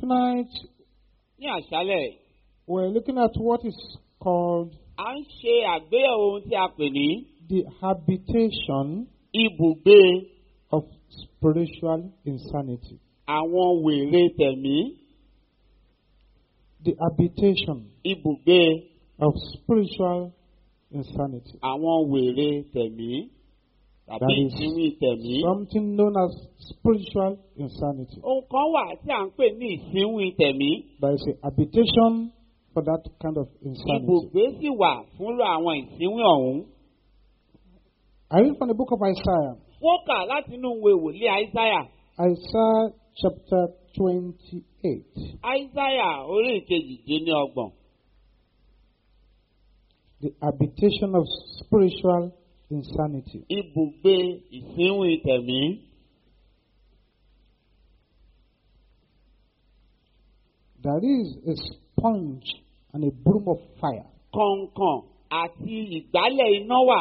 Tonight, ní àṣálẹ̀ we're looking at what is called à ń ṣe àgbéyẹ̀wò ohun tí a pè ní the habitation ibùgbé. of spiritual insanity. àwọn wèrè tẹ̀mí. The habitation ibùgbé. of spiritual insanity. àwọn wèrè tẹ̀mí tàbí That is ìsinmi something known as spiritual insanity. ohun kan wà tí à ń pè ní ìsinmi tẹ̀mí There is a habitation for that kind of insanity. ibùgbé sì wà fúnra àwọn ìsinmi ọ̀hún. I read from the book of Isaiah, wọ́n kà láti inú ìwé wòlíì àìsáyà Isaiah chapter 28. àìsáyà orí ìkejì-dín-ní-ọgbọ̀n The habitation of spiritual insanity. ibùgbé ìsinmi tẹ̀mí. There is a sponge and a broom of fire kọ̀ǹkọ̀n àti ìgbálẹ̀ iná wà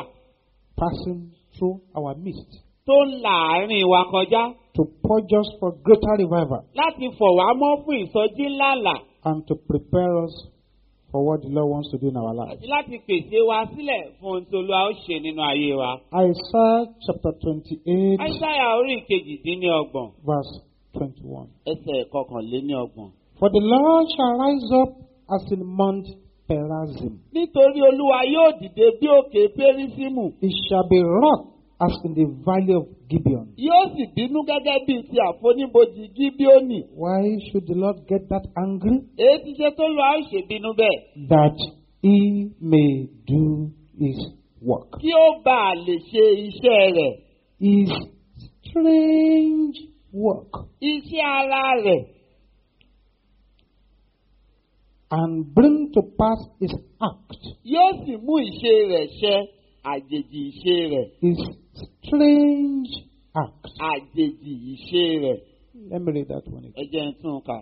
passing through our midst tó ń la àárín wa kọjá to purge us for greater revival láti fọ̀ wá mọ́ fún ìsọjí ńláńlá and to prepare us for what the Lord wants to do in our lives. láti pèsè wa sílẹ̀ fún ohun tí olúwa ó ṣe nínú ayé wa. Isaiah chapter 28, àìsáyà orí ìkejì-dín-ní-ọgbọ̀n verse 21. ẹsẹ̀ kọkànléní-ọgbọ̀n. For the Lord shall rise up as in Mount Perazim. nítorí olúwa yóò dìde bí òkè pérísímù It shall be wrought as in the valley of Gibeon. yóò sì bínú gẹ́gẹ́ bíi ti àfoníbojì gíbíónì. Why should the Lord get that angry? èyí ṣe tó lọ́ọ́ ṣèbínú bẹ́ẹ̀ That he may do his work. kí ó bá a lè ṣe iṣẹ́ rẹ̀ His strange work. iṣẹ́ ara rẹ̀ And bring to pass his act. yóò sì mú ìṣe rẹ̀ ṣẹ àjèjì ìṣe rẹ̀ His strange act. àjèjì ìṣe rẹ̀ Let me read that one again. ẹ jẹ́ n tún kà.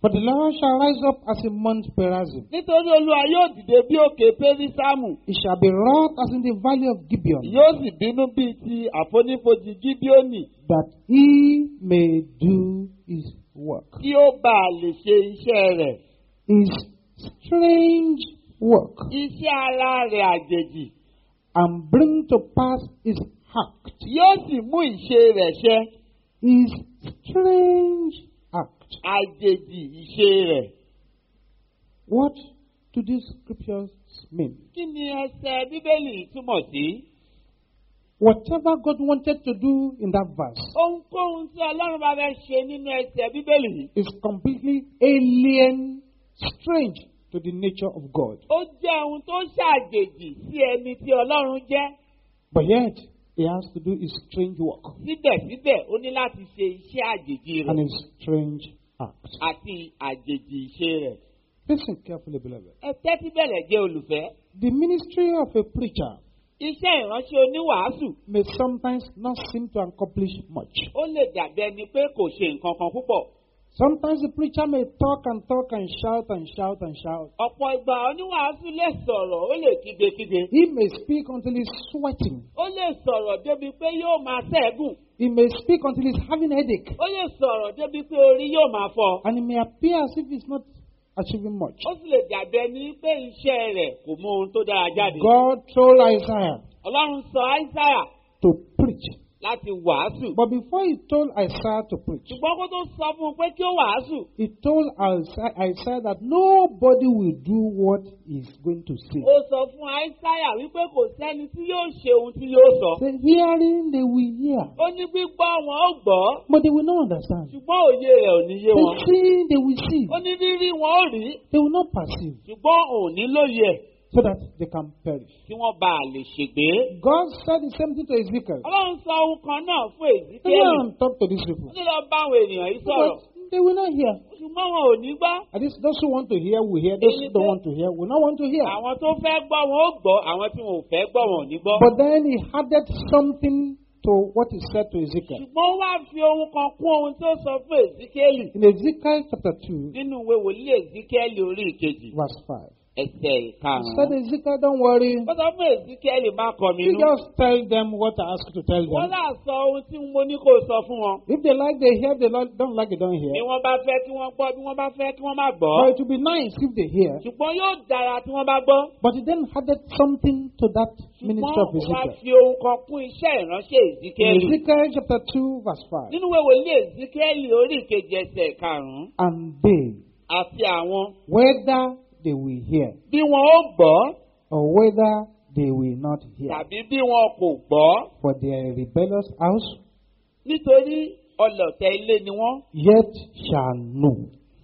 For the Lord shall rise up as in Mount Perazim. nítorí olúwa yóò dìde bí òkè pérísámù It shall be wrought as in the valley of Gibeon. yóò sì bínú bíi ti àfonífojì gíbíónì that he may do his work. kí ó bá a lè ṣe iṣẹ́ rẹ̀ His strange work iṣẹ́ ara rẹ̀ àjèjì and bring to pass his act. yóò sì mú ìṣe rẹ̀ ṣẹ His strange act. àjèjì ìṣe rẹ̀. What do these scriptures mean? kí ni ẹsẹ̀ bíbélì túmọ̀ sí? Whatever God wanted to do in that verse ohunkóhun tí ọlọ́run bá fẹ́ ṣe nínú ẹsẹ̀ bíbélì is completely alien, strange to the nature of God. ó jẹ́ ohun tó ṣàjèjì sí ẹni tí ọlọ́run jẹ́ But yet, he has to do his strange work síbẹ̀síbẹ̀ ó ní láti ṣe iṣẹ́ àjèjì and rẹ̀ his strange act. àti àjèjì ìṣe rẹ̀. Listen carefully, beloved. ẹ tẹ́tí bẹ̀rẹ̀ jẹ́ olùfẹ́. The ministry of a preacher iṣẹ́ ìránṣẹ́ oníwàásù may sometimes not seem to accomplish much. ó lè dàbí ẹni pé kò ṣe nǹkan kan púpọ̀. Sometimes the preacher may talk and talk and shout and shout and shout. ọ̀pọ̀ ìgbà oníwàásù lè sọ̀rọ̀ ó lè kígbe-kígbe. He may speak until he's sweating. ó lè sọ̀rọ̀ débi pé yóò máa ṣẹ́gun. He may speak until he's having headache. ó lè sọ̀rọ̀ débi pé orí yóò máa fọ́. And it may appear as if he's not achieving much. ó sì lè dàbí ẹni pé iṣẹ́ rẹ̀ kò mú ohun tó dára jáde. God told Isaiah ọlọ́run sọ Áísáyà to preach. Láti wàásù. But before he told Isaiah to preach, ṣùgbọ́n kó tó sọ fún un pé kí ó wàásù. he told Isaiah, Isaiah that nobody will do what he's going to say. ó sọ fún Áísáyà wípé kò sẹ́ni tí yóò ṣe ohun tí yóò sọ. The hearing they will hear, ó ní gbígbọ́ wọn ó gbọ́ but they will not understand. ṣùgbọ́n òye rẹ̀ ò ní yé The wọn. seeing they will see, ó ní rírí wọn ó rí they will not perceive, ṣùgbọ́n òun ní lóye ẹ̀ so that they can perish. kí wọ́n bá a lè ṣègbé. God said the same thing to Ezekiel. ọlọ́run sọ ohun kan náà fún Go Èzíkíẹ́lì. and talk to these people. ó ní lọ bá àwọn ènìyàn yìí sọ̀rọ̀ they will not hear. ṣùgbọ́n wọn ò ní gbọ́. At least those who want to hear will hear. Those who don't want to hear will not want to hear. àwọn tó fẹ́ gbọ́ wọn ó gbọ́ àwọn tí wọn ò fẹ́ gbọ́ wọn ò ní gbọ́. But then he added something to what he said to Ezekiel. ṣùgbọ́n wá fi ohun kan kún ohun tó sọ fún Èzíkíẹ́lì In Ezekiel chapter 2, nínú ìwé wòlíì Èzíkíẹ́lì orí ìkejì verse 5. Ẹsẹ̀ ìkarùn-ún. said, Ezekiel, don't worry. ó sọ fún Èzíkíẹ́lì má kọ mi You nú. just tell them what I ask you to tell wọ́n them. là sọ ohun tí mo ní kó sọ fún wọn. If they like, they hear. They don't like, they don't bí hear. wọ́n bá fẹ́ kí wọ́n gbọ́ bí wọ́n bá fẹ́ kí wọ́n má gbọ́. But it would be nice if they hear. ṣùgbọ́n yóò dára tí wọ́n bá gbọ́. But he then added something to that ministry of ṣùgbọ́n wá Ezekiel. fi ohun kan kún iṣẹ́ ìránṣẹ́ Èzíkíẹ́lì. Ezekiel chapter 2, verse 5. nínú ìwé wòlíì Èzíkíẹ́lì orí ìkejì ẹsẹ̀ karùn-ún And they, àti àwọn whether they will hear. Bí wọn ó gbọ́. Or whether they will not hear, tàbí bí wọn kò gbọ́. For their rebellious house. Nítorí ọlọ̀tẹ̀ ilé ni wọ́n. Yet shall know.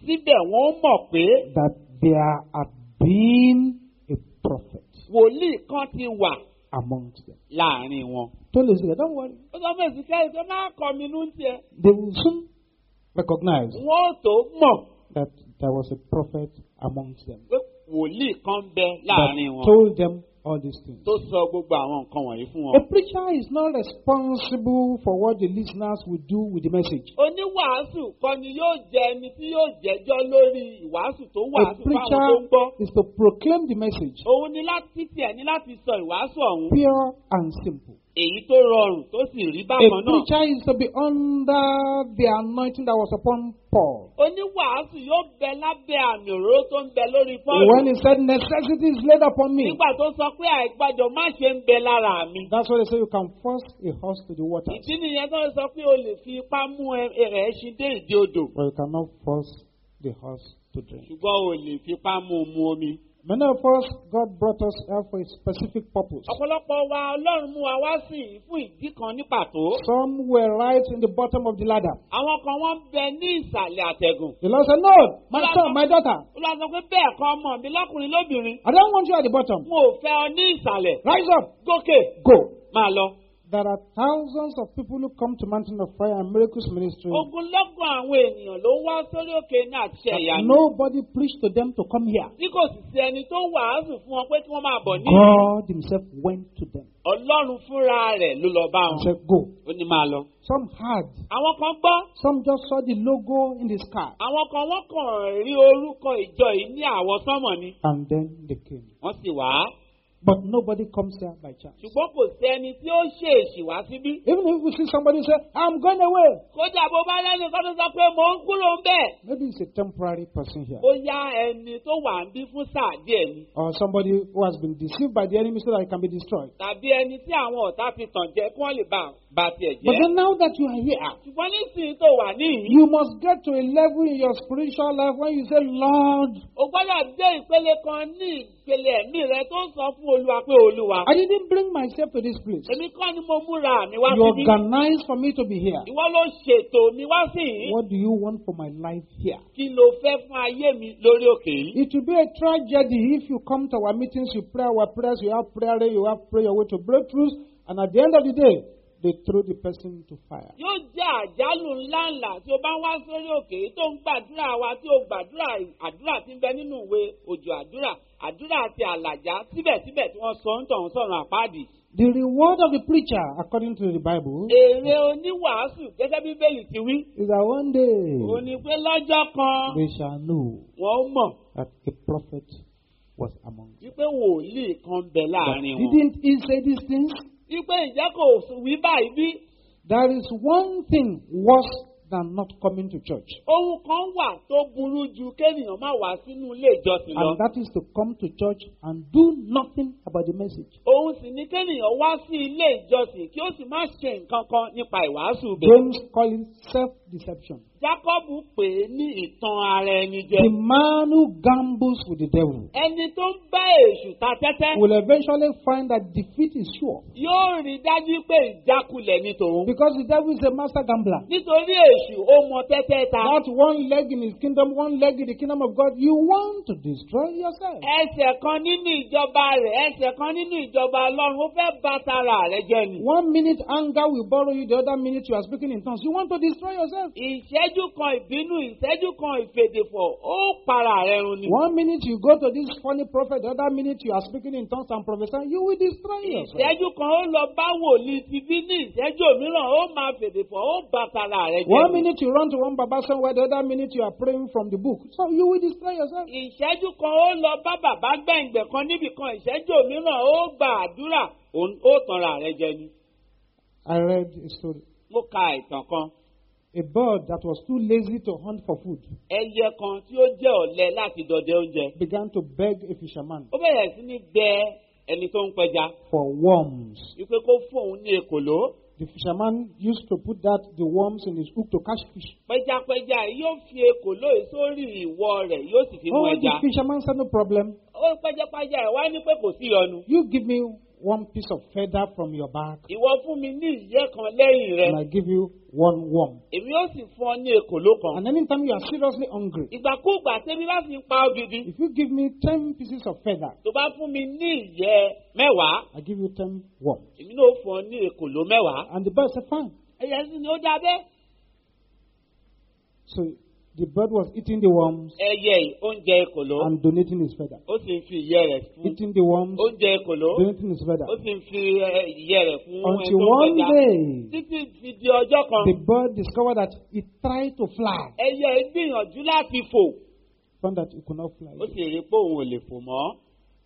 Síbẹ̀ wọ́n mọ̀ pé that there had been a prophet wòlíì kan ti wà amongst them. láàárín wọn. Told Ezekiel, don't worry. ó sọ fún Èzíkíẹ́lì pé má kọ mi nú tiẹ̀. They will soon recognize wọ́n tó mọ̀. that there was a prophet amongst them pé wòlíì kan bẹ láàárín wọn told them all these things. tó sọ gbogbo àwọn nǹkan wọ̀nyí fún A wọn. preacher is not responsible for what the listeners will do with the message. oníwàásù kọ́ ni yóò jẹ ẹni tí yóò jẹ́jọ́ lórí ìwàásù tó A wàásù fáwọn preacher tó ń gbọ́. is to proclaim the message òun ni láti tiẹ̀ ní láti sọ ìwàásù ọ̀hún pure and simple. Èyí tó rọrùn tó sì rí A bákan náà. preacher is to be under the anointing that was upon Paul. oníwàásù yóò bẹ lábẹ́ àmì òróró tó ń bẹ lórí When fọ́ọ̀lù. he said, Necessity is laid upon me. nígbà tó sọ pé àìgbàjọ má ṣe ń bẹ lára mi. That's why they say you can force a horse to the water, ìdí nìyẹn tó sọ pé o lè fi ipá mú ẹ- rẹ̀ ṣin dé ìdí odò. but you cannot force the horse to drink. ṣùgbọ́n o lè fi ipá mú un mu omi. Many of us, God brought us here for a specific purpose. ọ̀pọ̀lọpọ̀ wa ọlọ́run mú wa wá sí i fún ìdí kan ní pàtó. Some were right in the bottom of the ladder. àwọn kan wọ́n ń bẹ ní ìsàlẹ̀ àtẹ̀gùn. The Lord said, No, my son, my daughter, olúwa sọ pé bẹ́ẹ̀ kọ́ ọmọ mi lọ́kùnrin lóbìnrin. I don't want you at the bottom. mo ò fẹ́ ọ ní ìsàlẹ̀. Rise up, gòkè go. máa lọ. There are thousands of people who come to Mountain of Fire and Miracles Ministry. ogunlọ́gọ̀ àwọn ènìyàn ló wá sórí òkè ní àṣẹ that ìyanu. Nobody preached to them to come here. tí kò sì sí ẹni tó wàásù fún wọn pé kí wọ́n máa bọ̀ ní. God Himself went to them ọlọ́run fúnra rẹ̀ ló lọ bá wọn. said, Go. ó ní máa lọ. Some had, àwọn kan gbọ́. some just saw the logo in the sky àwọn kan wọ́n kàn rí orúkọ ìjọ yìí ní àwọ̀ sánmọ̀ ni. and then they came. wọ́n sì wá. But nobody comes here by chance. ṣùgbọ́n kò sí ẹni tí ó ṣèèṣì wá síbí. Even if we see somebody say, I'm going away, kódà bó bá lẹ́nu kan tó sọ pé mò ń kúrò ń bẹ̀. maybe it's a temporary person here. bóyá ẹni tó wà ń bí fún sáà díẹ̀ ni. Or somebody who has been deceived by the enemy so that he can be destroyed. tàbí ẹni tí àwọn ọ̀tá fi tàn jẹ kí wọ́n lè bá bá tiẹ̀ But jẹ́. then now that you are here, ṣùgbọ́n nísìnyí tó wà níyìí. you must get to a level in your spiritual life when you say, Lord, o gbọ́dọ̀ dé ìpele kan ní ìpele ẹ̀mí rẹ tó ń sọ fún olúwa pé olúwa. I didn't bring myself to this place. èmi kọ́ ni mo múra mi wá You organized for me to be here. ìwọ ló ṣètò mi wá sí. What do you want for my life here? kí ló fẹ́ fún ayé mi lórí òkè yìí. It will be a tragedy if you come to our meetings, you pray our prayers, you have prayer, you have prayer your way to breakthroughs, and at the end of the day, they throw the person into fire. yóò jẹ́ àjálù ńláńlá tí o bá wá sórí òkè tó ń gbàdúrà wa tí o gbàdúrà àdúrà tí ń bẹ nínú ìwé òjò àdúrà àdúrà àti àlàjá síbẹ̀síbẹ̀ tí wọ́n sọ ń tọ̀hún sọ̀rọ̀ àpáàdì. The reward of the preacher, according to the Bible, èrè oníwàásù gẹ́gẹ́ bí bẹ́ẹ̀lì ti wí. is that one day òun ni pé lọ́jọ́ kan they shall know wọ́n mọ̀ that a prophet was among them. wípé wòlíì kan bẹ láàárín wọn. didn't he say these things? Wípé ìjẹ́ kò wí báyìí bí There is one thing worse than not coming to church, ohun kan wà tó burú ju kéèyàn má wá sínú ilé ìjọsìn lọ. and that is to come to church and do nothing about the message. òun sì ní kéèyàn wá sí ilé ìjọsìn kí ó sì má ṣe nǹkan kan nípa ìwàásù bẹ̀. James call it self-deception. Jákọ́bù pè é ní ìtàn ara ẹni jẹ. The man who gambles with the devil ẹni tó ń bá èṣù ta tẹ́tẹ́ will eventually find that defeat is sure yóò rí dájú pé ìjákulẹ̀ ni tòun. because the devil is a master gambler. nítorí èṣù ó mọ tẹ́tẹ́ ta. That one leg in his kingdom, one leg in the kingdom of God, you want to destroy yourself. ẹsẹ̀ kan nínú ìjọba rẹ̀ ẹsẹ̀ kan nínú ìjọba ọlọ́run ó fẹ́ bá tara rẹ̀ jẹ́ ni. One minute anger will borrow you, the other minute you are speaking in tongues. You want to destroy yourself. Yourself. ìṣẹ́jú kan ìbínú ìṣẹ́jú kan ìfèdèfọ̀ ó para rẹ̀ run ni. One minute you go to this funny prophet, the other minute you are speaking in tongues and prophesying, you will destroy yourself. ìṣẹ́jú kan ó lọ bá wòlíì ti bí ní ìṣẹ́jú mìíràn ó máa fèdèfọ̀ ó bá tara rẹ̀ jẹ́. One minute you run to one Baba somewhere, the other minute you are praying from the book. So you will destroy yourself. ìṣẹ́jú kan ó lọ bá bàbá gbẹ̀ǹgbẹ̀ kan níbì kan ìṣẹ́jú mìíràn ó gba àdúrà ó tanra rẹ̀ jẹ ni. I read a story. mo ka ìtàn kan A bird that was too lazy to hunt for food ẹyẹ kan tí ó jẹ́ ọ̀lẹ láti dọdẹ oúnjẹ began to beg a fisherman ó bẹ̀rẹ̀ sí ní gbẹ ẹni tó ń pẹja for worms. wípé kó fóun ní èkòló The fisherman used to put that the worms in his hook to catch fish. pẹjapẹja yóò fi èkòló sórí ìwọ rẹ̀ yóò sì fi mú Oh, ẹja the fisherman said no problem. ó pẹjapẹja ẹ̀ wá ní pé kò sí ìyọnu You give me one piece of feather from your back, ìwọ fún mi ní ìyẹ́ kan lẹ́yìn rẹ̀ and I give you one worm. èmi yóò sì fún ọ ní èkòló kan And anytime you are seriously hungry, ìgbàkúùgbà tẹ́bí bá fi ń pa ọ́ gidi if you give me ten pieces of feather, tó bá fún mi ní ìyẹ́ mẹ́wàá I give you ten worms. èmi náà fún ọ ní èkòló mẹ́wàá And the bird said, fine. ẹyẹ sì ni ó dá bẹ́ẹ̀ So the bird was eating the worms ẹyẹ yìí ó ń jẹ èkòló and donating his feather. ó sì ń fi ìyẹ́ rẹ̀ fún. Eating the worms, ó ń jẹ èkòló donating his feather. ó sì ń fi ìyẹ́ rẹ̀ fún ẹni Until one day, títí fi di ọjọ́ kan. the bird discovered that it tried to fly. ẹyẹ gbìyànjú láti fò. Found that it could not fly. Ó sì rí pé òun ò lè fò mọ́.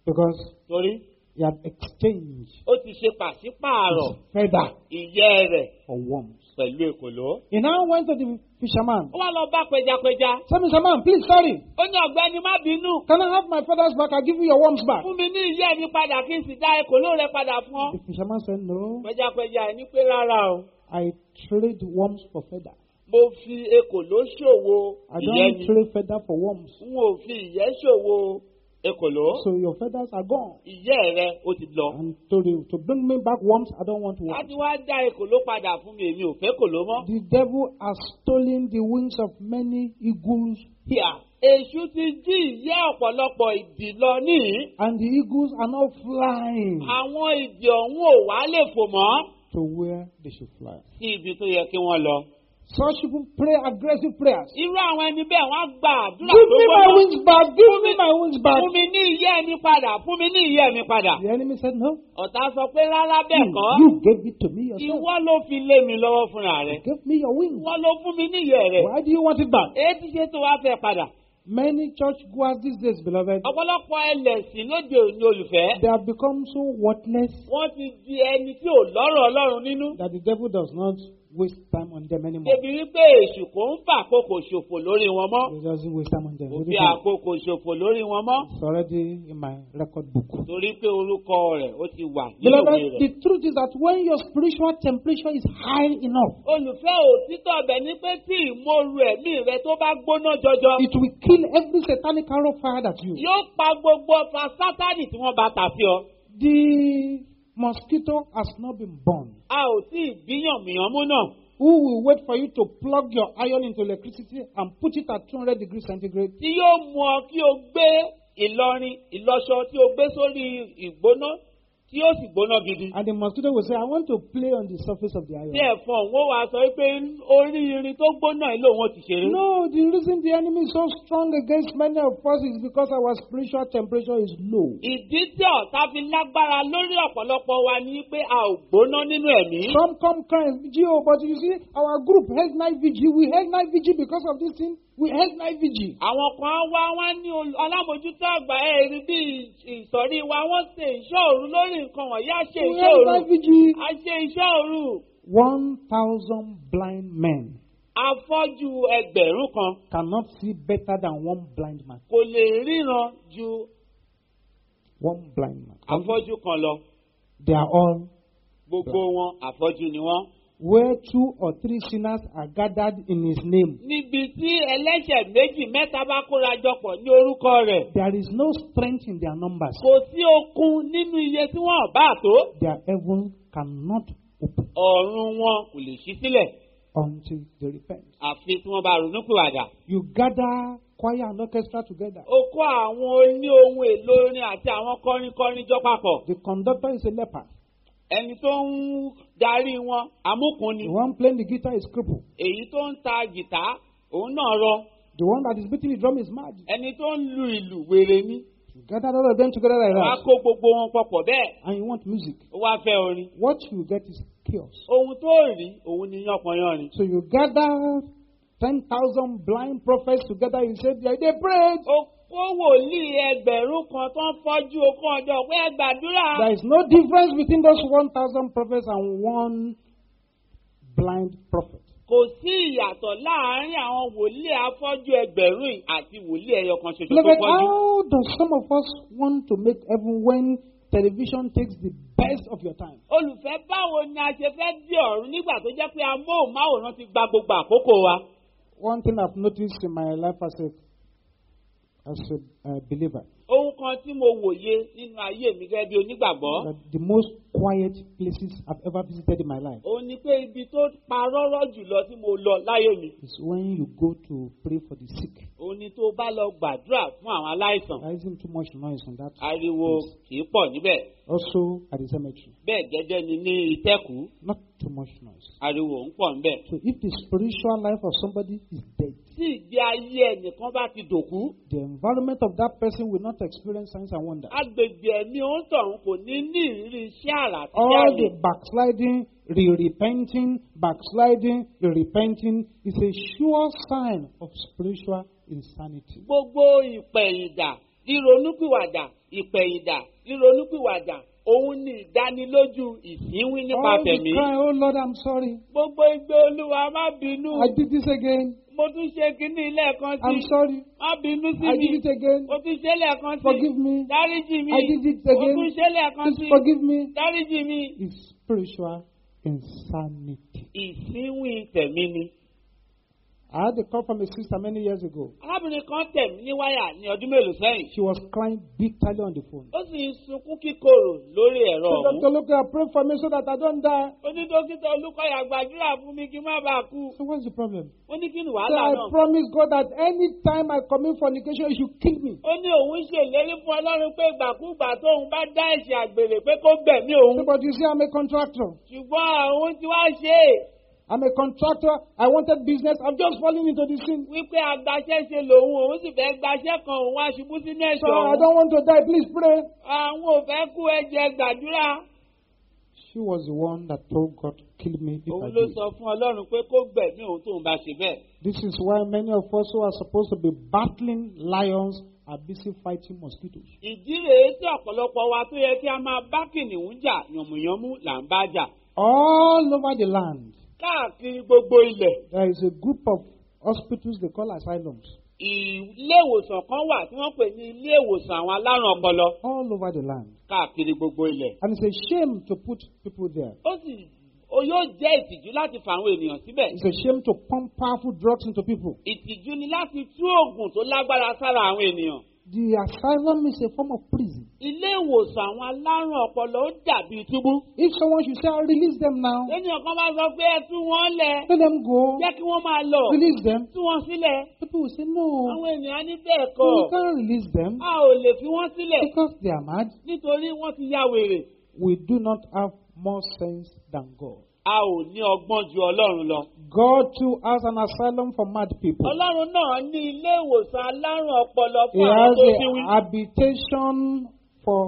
Because torí? he had exchanged ó ti ṣe pàṣípààrọ̀ his feather ìyẹ́ rẹ̀. for worms. Pẹ̀lú èkòló. He now went to the fisherman. ó wá lọ bá pẹjapẹja Said, Fisherman, please, sorry. ó ní ọ̀gbẹ́ni má bínú Can I have my feathers back? I'll give you your worms back. fún mi ní ìyẹ́ mi padà kí n sì dá èkòló rẹ padà fún ọ. The fisherman said, No, pẹjapẹja ẹ̀ ní pé rárá o I trade worms for feather. mo fi èkòló ṣòwò I don't trade feather for worms. n ò fi ìyẹ́ ṣòwò èkòló So your feathers are gone. ìyẹ́ rẹ ó ti lọ. And to, the, to bring me back worms, I don't want worms. láti wá dá èkòló padà fún mi èmi ò fẹ́ kòló mọ́. The devil has stolen the wings of many eagles here. èṣù ti jí ìyẹ́ ọ̀pọ̀lọpọ̀ ìdì lọ níhìn. And the eagles are now flying àwọn ìdì ọ̀hún ò wá lè fò mọ́ to where they should fly. sí ibi tó yẹ kí wọ́n lọ. Such people pray aggressive prayers. irú àwọn ẹni bẹ́ẹ̀ wọ́n á gba àdúrà Give tó me my wings back. Give me my wings back. fún mi ní ìyẹ́ mi padà fún mi ní ìyẹ́ mi padà. The enemy said, No. ọ̀tá sọ pé rárá bẹ́ẹ̀ You, kọ́ you gave it to me yourself. ìwọ ló fi lé mi lọ́wọ́ fúnra rẹ̀. Give me your wings. ìwọ ló fún mi ní ìyẹ́ rẹ̀. Why do you want it back? èyí ṣe tó wá fẹ́ padà. Many church goers these days, beloved, ọ̀pọ̀lọpọ̀ ẹlẹ́sìn lóde òní olùfẹ́. they have become so worthless wọ́n ti di ẹni tí ò lọ́rọ̀ ọlọ́run nínú. that the devil does not waste time on them anymore. débi wípé èṣù kò ń fà àkókò ṣòfò lórí wọn mọ́. He doesn't waste time on them. kò fi àkókò ṣòfò lórí wọn mọ́. It's already in my record book. torí pé orúkọ rẹ̀ ó ti wà nínú ìwé rẹ̀. the truth is that when your spiritual temperature is high enough, olùfẹ́ òtítọ́ ọbẹ̀ ni pé tí ìmọ̀rù ẹ̀mí rẹ tó bá gbóná jọjọ. it will kill every satanic arrow fired at you. yóò pa gbogbo ọfà sátánì tí wọ́n bá tà sí ọ. The mosquito has not been born. a ò tí ì bíyànmíyànmú náà. Who will wait for you to plug your iron into electricity and put it at 200 degrees centigrade? tí yóò mú ọ kí o gbé ìlọrin ìlọṣọ tí o gbé sórí ìgbóná tí yóò sì gbóná gidi. And the mosquito will say, I want to play on the surface of the iron. bí ẹ̀fọn ó wàá sọ pé orí irin tó gbóná yìí lòun ti ṣeré. No, the reason the enemy is so strong against many of us is because our spiritual temperature is low. ìdí tí ọ̀tá fi lágbára lórí ọ̀pọ̀lọpọ̀ wa ni pé a ò gbóná nínú ẹ̀mí. Some come crying, Gio, but you see, our group held night vigil. We held night vigil because of this thing. We held night vigil. àwọn kan wá wá ní alámòjútó àgbà ẹ̀rí bí ìsọ̀rí wa wọ́n ṣe iṣẹ́ òru lórí nǹkan wọ̀nyí á ṣe We iṣẹ́ held òru night vigil. á ṣe iṣẹ́ òru. One thousand blind men afọ́jú ẹgbẹ̀rún kan cannot see better than one blind man. kò lè ríran ju One blind man. afọ́jú kan lọ They are all gbogbo wọn afọ́jú ni wọ́n. Where two or three sinners are gathered in his name. níbi tí ẹlẹ́ṣẹ̀ méjì mẹ́ta bá kóra jọpọ̀ ní orúkọ rẹ̀ There is no strength in their numbers. kò sí okun nínú iye tí wọ́n bá tó Their heaven cannot open ọ̀run wọn kò lè ṣí sílẹ̀ until they repent. àfi tí wọ́n bá ronúpìwàdà. You gather choir and orchestra together. ó kó àwọn oní ohun èlò orin àti àwọn kọrinkọrin jọ papọ̀. The conductor is a leper. Ẹni tó ń darí wọn amúkun ni The one playing the guitar is crippled. èyí tó ń ta gìtá òun náà rọ The one that is beating the drum is mad. ẹni tó ń lu ìlù wèrè ni You gather all of them together like wàá that, kó gbogbo wọn papọ̀ bẹ́ẹ̀ and you want music. ó wá fẹ́ orin What you get is chaos. ohun tó rí òun ni yánpọnyánrin So you gather 10,000 blind prophets together, you say, they, prayed. ó kó wòlíì ẹgbẹ̀rún kan tó ń fọ́jú okun ọjọ́ pé ẹ gbàdúrà There is no difference between those 1,000 prophets and one blind prophet. kò sí ìyàtọ̀ láàárín àwọn wòlíì afọ́jú ẹgbẹ̀rún àti wòlíì ẹyọ kan ṣoṣo tó fọ́jú. how does some of us want to make heaven when television takes the best of your time? olùfẹ́ báwo ni a ṣe fẹ́ dé ọ̀run nígbà tó jẹ́ pé amóhùnmáwòrán ti gba gbogbo àkókò wa. One thing I've noticed in my life as a, as a uh, believer, ohun kan tí mo wòye nínú ayé mi gẹ́gẹ́ bí onígbàgbọ́. That the most quiet places I've ever visited in my life òun ni pé ibi tó pa rọ́rọ́ jùlọ tí mo lọ láyé mi is when you go to pray for the sick. òun ni tó bá lọ gbàdúrà fún àwọn aláìsàn There isn't too much noise on that. ariwo kì í pọ̀ níbẹ̀ Also at the cemetery, bẹ́ẹ̀ gẹ́gẹ́ ni ní ìtẹ́kù not too much noise. ariwo ń pọ̀ níbẹ̀. So if the spiritual life of somebody is dead, tí ìgbé ayé ẹnìkan bá ti dòkú the environment of that person will not experience signs and wonders. agbègbè ẹ̀mí òǹtọ̀hún kò ní ní ìrírí iṣẹ́ All the backsliding, re-repenting, backsliding, re-repenting is a sure sign of spiritual insanity. gbogbo ìpẹ̀yìndà ríronúpìwàdà ìpẹ̀yìndà ríronúpìwàdà òun ni ìdánilójú ìsínwín nípa All the tẹ̀mí. cry, oh Lord, I'm sorry. gbogbo igbe olúwa má bínú I did this again. Mo tún ṣe kínní lẹ́ẹ̀kan I'm sí sorry. má bínú sí I mi did it again. mo tún ṣe lẹ́ẹ̀kan sí Forgive me. dáríjì mi I did it mo again. tún ṣe lẹ́ẹ̀kan sí Please forgive me. dáríjì mi. It's spiritual insanity. ìsínwín tẹ̀mí ni. I had a call from a sister many years ago. arábìnrin kan tẹ̀ mí ní wáyà ní ọdún mélòó sẹ́yìn. She was crying bitterly on the phone. ó sì ń sunkún kíkorò lórí ẹ̀rọ So, ọ̀hún. Dr. Luka, pray for me so that I don't die. ó ní dókítà gbàdúrà fún mi kí n má bàa kú. So what's the problem? ó ní kí ni So wàhálà I náà. promise God that anytime I commit fornication, you should kill me. ó ní òun ṣèlérí fún ọlọ́run pé ìgbàkúgbà tóun bá dá ẹ̀ṣẹ̀ àgbèrè pé kó gbẹ̀mí òun. So, but you see, I'm a contractor. ṣùgbọ́n òun ti wá ṣe é I'm a contractor. I wanted business. I'm just falling into the sin. wípé agbaṣẹ́ lòun òun sì fẹ́ gbaṣẹ́ kan òun wá ṣubú sínú So I don't want to die. Please pray. àwọn ò fẹ́ kú ẹ̀jẹ̀ gbàdúrà. She was the one that told God to kill me if I òun ló sọ fún ọlọ́run pé kó gbẹ̀mí òun tóun bá ṣe bẹ́ẹ̀. This is why many of us who are supposed to be battling lions are busy fighting mosquitoes. ìdí rèé tí ọ̀pọ̀lọpọ̀ wa tó yẹ kí a máa bá kìnìún jà yànmùyánmú là ń bá jà. All over the land, káàkiri gbogbo ilẹ̀ there is a group of hospitals they call asylums. ilé ìwòsàn kan wà tí wọ́n pè ní ilé ìwòsàn àwọn alárùn ọpọlọ All over the land. káàkiri gbogbo ilẹ̀. And it's a shame to put people there. ó sì ó yóò jẹ́ ìtìjú láti fa àwọn ènìyàn síbẹ̀. It's a shame to pump powerful drugs into people. ìtìjú ni láti tú oògùn tó lágbára sára àwọn ènìyàn. The asylum is a form of prison. ilé ìwòsàn àwọn alárùn ọpọlọ ó dàbí túbú. If someone should say, I'll release them now, lẹ́yìn kan bá sọ pé ẹ tú wọn lẹ̀ let them go, jẹ́ kí wọ́n máa lọ release them. tú wọn sílẹ̀. People will say, No, àwọn ènìyàn ní bẹ́ẹ̀ kọ́ we can't release them a ò lè fi wọ́n sílẹ̀ because they are mad. nítorí wọ́n ti ya wèrè. We do not have more sense than God. a ò ní ọgbọ́n ju ọlọ́run lọ. God too has an asylum for mad people. ọlọ́run náà ní ilé ìwòsàn alárùn ọpọlọ He fún àwọn has tó a ti wí. habitation for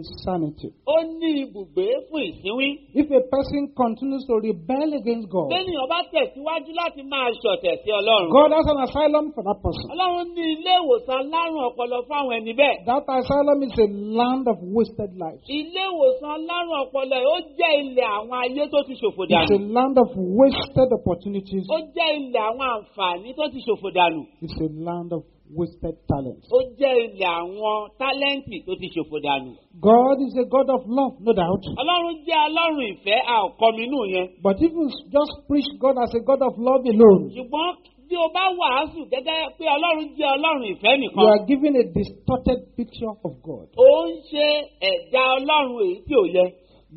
insanity. ó ní ibùgbé fún ìsínwín. If a person continues to rebel against God, Bẹ́ẹ̀nìyàn bá tẹ̀síwájú láti máa ṣọ̀tẹ̀ sí Ọlọ́run. God has an asylum for that person. Ọlọ́run ní ilé ìwòsàn alárùn ọpọlọ fáwọn ẹni bẹ́ẹ̀. That asylum is a land of wasted lives. Ilé ìwòsàn alárùn ọpọlọ ó jẹ́ ilẹ̀ àwọn ayé tó ti ṣòfò It's dànù. a land of wasted opportunities. Ó jẹ́ ilẹ̀ àwọn àǹfààní tó ti ṣòfò dànù. It's a land of wasted talents. Ó jẹ́ ilẹ̀ àwọn tálẹ́ǹtì tó ti ṣòfò dànù. God is a God of love, no doubt. Ọlọ́run jẹ́ Ọlọ́run ìfẹ́ a ò kọminú yẹn. But if you just preach God as a God of love alone, Ṣùgbọ́n bí o bá wàásù gẹ́gẹ́ pé Ọlọ́run jẹ́ Ọlọ́run ìfẹ́ you nìkan. are giving a distorted picture of God. Ó ń ṣe ẹ̀dá Ọlọ́run èyí tí ò yẹ.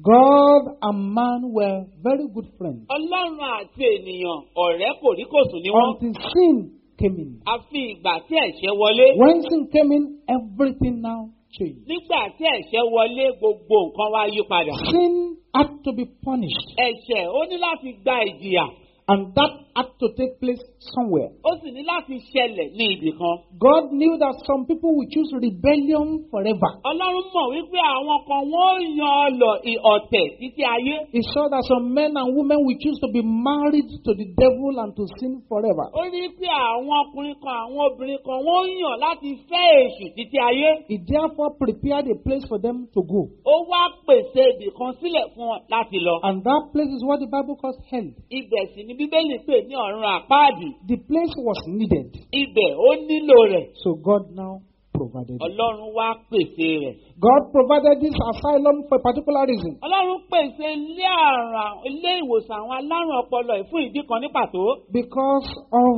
God and man were very good friends Ọlọ́run àti ènìyàn ọ̀rẹ́ kòríkòsùn ni wọ́n. until sin came in. àfi ìgbà tí ẹ̀ṣẹ̀ wọlé. When sin came in, everything now changed. nígbà tí ẹ̀ṣẹ̀ wọlé gbogbo nǹkan wá yí padà. Sin had to be punished, ẹ̀ṣẹ̀ ó ní láti gba ìjìyà and that had to take place somewhere. ó sì ní láti ṣẹlẹ̀ ní ibì kan. God knew that some people would choose rebellion forever. ọlọ́run mọ̀ wípé àwọn kan wọ́n yan ọlọ̀ ì- ọ̀tẹ̀ títí ayé. He saw that some men and women would choose to be married to the devil and to sin forever. ó rí pé àwọn ọkùnrin kan àwọn obìnrin kan wọ́n yàn láti fẹ́ èṣù títí ayé. He therefore prepared a place for them to go. ó wá pèsè ibì kan sílẹ̀ fún wọn láti lọ. And that place is what the Bible calls hell. ibẹ̀ sì ni bíbélì pè ní ọ̀run àpáàdì. The place was needed. ibẹ̀ ó nílò rẹ̀. So God now provided ọlọ́run wá pèsè rẹ̀. God provided this asylum for a particular reason. ọlọ́run pèsè ilé àrùn ilé ìwòsàn àwọn alárùn ọpọlọ yìí fún ìdí kan ní pàtó. Because of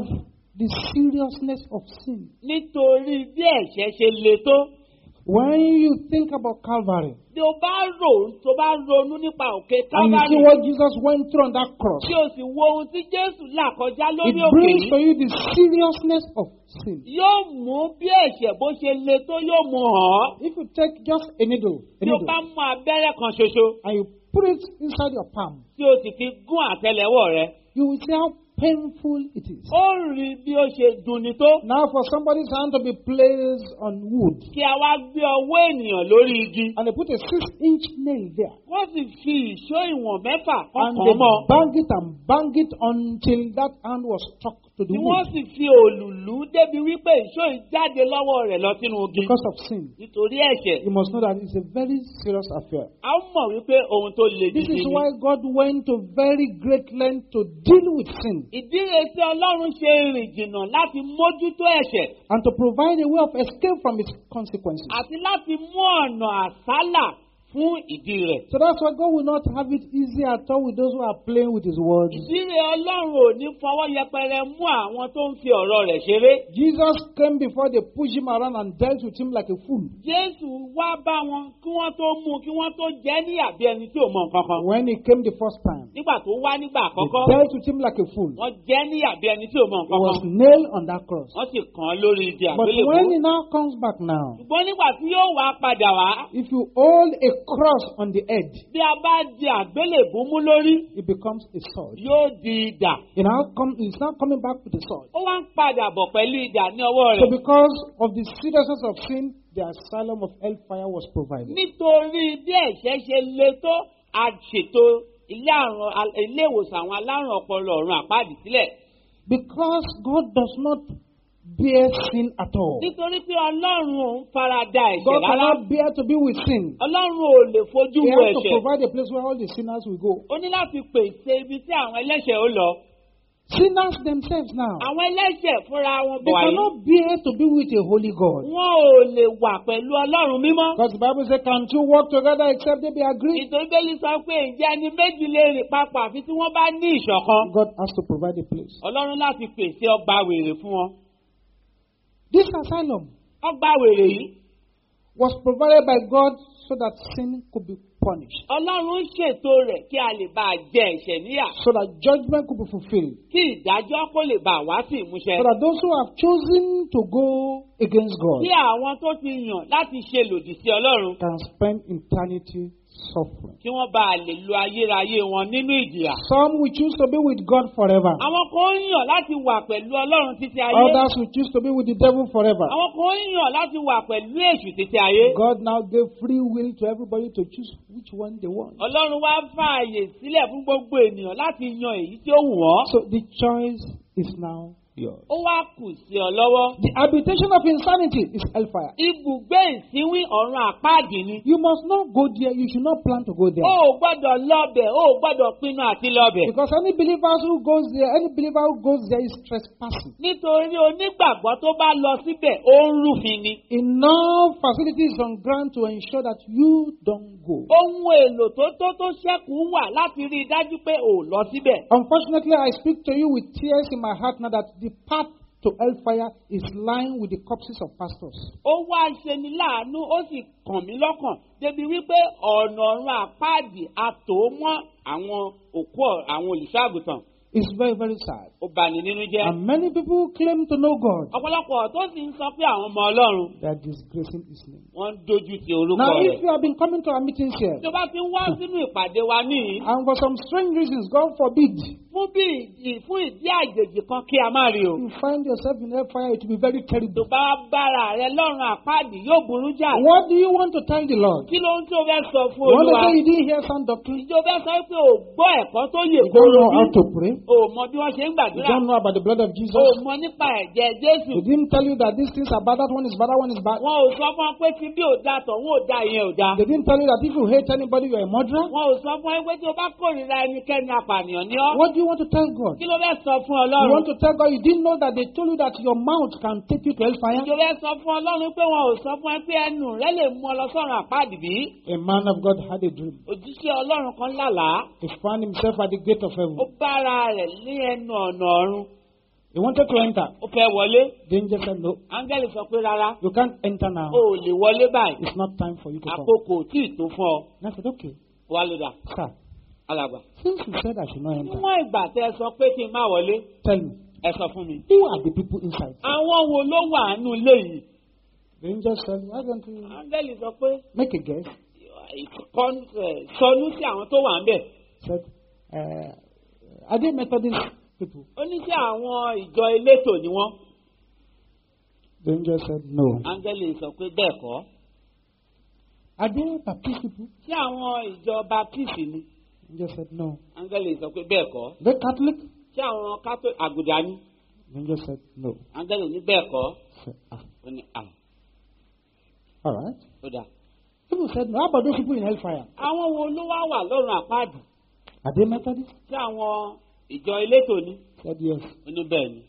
the seriousness of sin. nítorí bí ẹ̀ṣẹ̀ ṣe le tó. When you think about Calvary bí o bá rò tó bá ronú nípa òkè and you see what Jesus went through on that cross, tí o sì wo ohun tí jésù là kọjá it lórí òkè brings yìí you the seriousness of sin. yóò mú bí ẹ̀ṣẹ̀ bó ṣe le tó yóò mú hàn ọ́. If you take just a needle, a tí o needle bá mú abẹ́rẹ́ kan ṣoṣo and you put it inside your palm, tí o sì fi gún àtẹlẹwọ́ rẹ you will see how painful it is. ó rí bí ó ṣe dunni tó. Now, for somebody's hand to be placed on wood. Kí a wá gbé ọwọ́ ènìyàn lórí igi. And they put a six inch nail there. Wọ́n sì fi ìṣó ìwọ̀n mẹ́fà and kọ̀ọ̀kan they mọ́. bang it and bang it until that hand was stuck to the tí wọ́n wood sì fi òlùlù débi wípé ìṣó yìí jáde lọ́wọ́ rẹ̀ lọ sínú igi. Because of sin. nítorí ẹ̀ṣẹ̀. You must know that it's a very serious affair. a mọ̀ wípé ohun tó le This is why God went to very great length to deal with sin ìdíre tí ọlọ́run ṣe rìn jìnnà láti mójútó ẹ̀ṣẹ̀ and to provide a way of escape from its consequences. àti láti mú ọ̀nà àsálà fún ìdí rẹ̀. So that's why God will not have it easy at all with those who are playing with His words. ìdíre ọlọ́run ò ní fọwọ́ yẹpẹrẹ mú àwọn tó ń fi ọ̀rọ̀ rẹ̀ ṣeré. Jesus came before they pushed him around and dealt with him like a fool. jésù wá bá wọn kí wọ́n tó mú kí wọ́n tó jẹ́ níyà bí ẹni tí ò mọ nǹkan kan. When he came the first time, nígbà tó wá nígbà they àkọ́kọ́ dealt with him like a fool. wọ́n jẹ́ níyà bí ẹni tí ò mọ He nǹkan was kan. nailed on that cross. wọ́n sì kàn án lórí But àgbélébùú. when he now comes back now, ṣùgbọ́n nígbà tí yóò wá padà wá if you hold a cross on the head, bí a bá di àgbélébùú mú lórí it becomes a sword. yóò di idà. He now come, he's now coming back with a sword. ó wá ń padà bọ̀ pẹ̀lú idà ní ọwọ́ So rẹ̀. because of the seriousness of sin, the asylum of hellfire was provided. nítorí bí ẹ̀ṣẹ̀ ṣe le tó a ṣètò ilé ìwòsàn àwọn alárùn ọpọlọ ọ̀run àpáàdì sílẹ̀. Because God does not bear sin at all. nítorí pé ọlọ́run ò ń fara da ẹ̀ṣẹ̀ God rárá. cannot bear to be with sin. ọlọ́run ò lè fojú He wo has to ẹ̀ṣẹ̀. provide a place where all the sinners will go. ó ní láti pèsè ibi tí àwọn ẹlẹ́ṣẹ̀ ó lọ. Sinners themselves now. àwọn ẹlẹ́ṣẹ̀ fúnra wọn They bọ̀ wáyé. cannot bear to be with a holy God. wọn ò lè wà pẹ̀lú ọlọ́run mímọ́. Because the Bible says, Can two work together except they be agreed? ìtòrí bẹ́ẹ̀lì sọ pé ìjẹ́ ẹni méjì lè rìn papọ̀ àfi tí wọ́n bá ní ìṣọ̀kan. God has to provide a place. ọlọ́run láti pèsè ọgbà wèrè fún wọn. This asylum ọgbà wèrè yìí. was provided by God so that sin could be punished, ọlọ́run ṣètò rẹ̀ kí a lè bá a jẹ ẹ̀ṣẹ̀ níyà. So that judgment could be fulfilled, kí ìdájọ́ kó lè bá wá sí ìmúṣẹ. so that those who have chosen to go against God kí àwọn tó ti yàn láti ṣe lòdì sí ọlọ́run can spend eternity suffering. kí wọ́n bá a lè lo ayérayé wọn nínú ìjìyà. Some will choose to be with God forever. àwọn kan ń yàn láti wà pẹ̀lú ọlọ́run títí ayé. Others will choose to be with the devil forever. àwọn kan ń yàn láti wà pẹ̀lú èṣù títí ayé. God now gave free will to everybody to choose which one they want. ọlọ́run wá fààyè sílẹ̀ fún gbogbo ènìyàn láti yan èyí tí ó wù wọ́n. So the choice is now yours. ó wá kù sí ọ lọ́wọ́. The habitation of insanity is hellfire. ibùgbé ìsínwín ọ̀run àpáàdì ni. You must not go there. You should not plan to go there. o ò gbọ́dọ̀ lọ́bẹ̀ o ò gbọ́dọ̀ pinnu àti lọ́bẹ̀. Because any believer who goes there, any believer who goes there is trespassing. nítorí onígbàgbọ́ tó bá lọ síbẹ̀ ó ń rúfin ni. Enough facilities on ground to ensure that you don't go. ohun èlò tó tó tó ṣẹ́kù wà láti rí i dájú pé ò lọ síbẹ̀. Unfortunately, I speak to you with tears in my heart now that the path to hellfire is lying with the corpses of pastors. ó wá ṣe ni láàánú ó sì kàn mí lọ́kàn débi wípé ọ̀nà ọ̀run àpáàdì àtò mọ́ àwọn òkú àwọn olùṣọ́àgùtàn. It's very, very sad. ó bani nínú jẹ́. And many people claim to know God. ọ̀pọ̀lọpọ̀ tó sì ń sọ pé àwọn ọmọ ọlọ́run They are disgracing His name. wọ́n ń dojú ti orúkọ Now, if you have been coming to our meetings here, tó bá ti ń wá sínú ìpàdé wa níyì and for some strange reasons, God forbid, fún bí ìdí fún ìdí àjèjì kan kí a má rí o. you find yourself in hellfire, it will be very tó terrible. bá bára rẹ lọ́rùn àpáàdì yóò burú jà. What do you want to tell the Lord? kí ló ń tó fẹ́ sọ fún say you didn't hear sound doctrine? ìjọ fẹ́ sọ pé ò gbọ́ ẹ̀kọ́ tó yè You don't know how to pray? Ò mọ bí wọ́n ṣe ń You gbàdúrà. don't know about the blood of Jesus? mọ nípa ẹ̀jẹ̀ jésù. They didn't tell you that these things are bad, that one is bad, that one is bad. wọn ò sọ fún ọ pé tí bí ò da tọ̀hún ò da ìyẹn ò da. They didn't tell you that if you hate anybody, you're a murderer. wọn ò sọ fún ẹ pé tí o bá kórìíra ẹnikẹ́ni apànìyàn ní ọ́. What do you want to tell God? kí ló fẹ́ sọ fún You ọlọ́run. want to tell God you didn't know that they told you that your mouth can take you to hellfire? ìjọ fẹ́ sọ fún ọlọ́run pé wọn ò sọ fún ẹ pé ẹnu rẹ lè mú ọ lọ sọ́run àpáàdì bí. A man of God had a dream. òjíṣẹ́ ọlọ́run kan lálàá. He found himself at the gate of heaven. ó bára rẹ̀ ní ẹnu ọ̀nà ọ̀run. He wanted to enter. ó fẹ́ wọlé. The angel said, No, áńgẹ́lì sọ pé rárá you can't enter now. o lè wọlé báyìí. It's not time for you to come. àkókò tí ì tó fún ọ. And I said, Okay, wá ló dà sir, alàgbà. since you said I should not enter, níwọ̀n ìgbà tẹ ẹ sọ pé kí n má wọlé tell me, ẹ sọ fún mi. who are the people inside? àwọn wo ló wà nínú ilé yìí. The angel said, Why don't you áńgẹ́lì sọ pé make a guess? ẹ̀, sọnù sí àwọn tó wà ń bẹ̀. Said, uh, Are they Methodist people? ó ní sí àwọn ìjọ elétò ni wọ́n. The angel said, No. áńgẹ́lì sọ pé bẹ́ẹ̀ kọ́. Are they Baptist people? sí àwọn ìjọ baptist ni. The angel said, No. áńgẹ́lì sọ pé bẹ́ẹ̀ kọ́. Are they Catholic? sí àwọn kátó àgùdà ni. The angel said, No. áńgẹ́lì ní bẹ́ẹ̀ kọ́. I said, ah, ó ní à all right. ó dà. People said, No. How about those people in hellfire? àwọn wo ló wá wà lọ́rùn àpáàdì. Are they Methodist? sí àwọn ìjọ elétò ni. said, Yes. ní bẹ́ẹ̀ ni.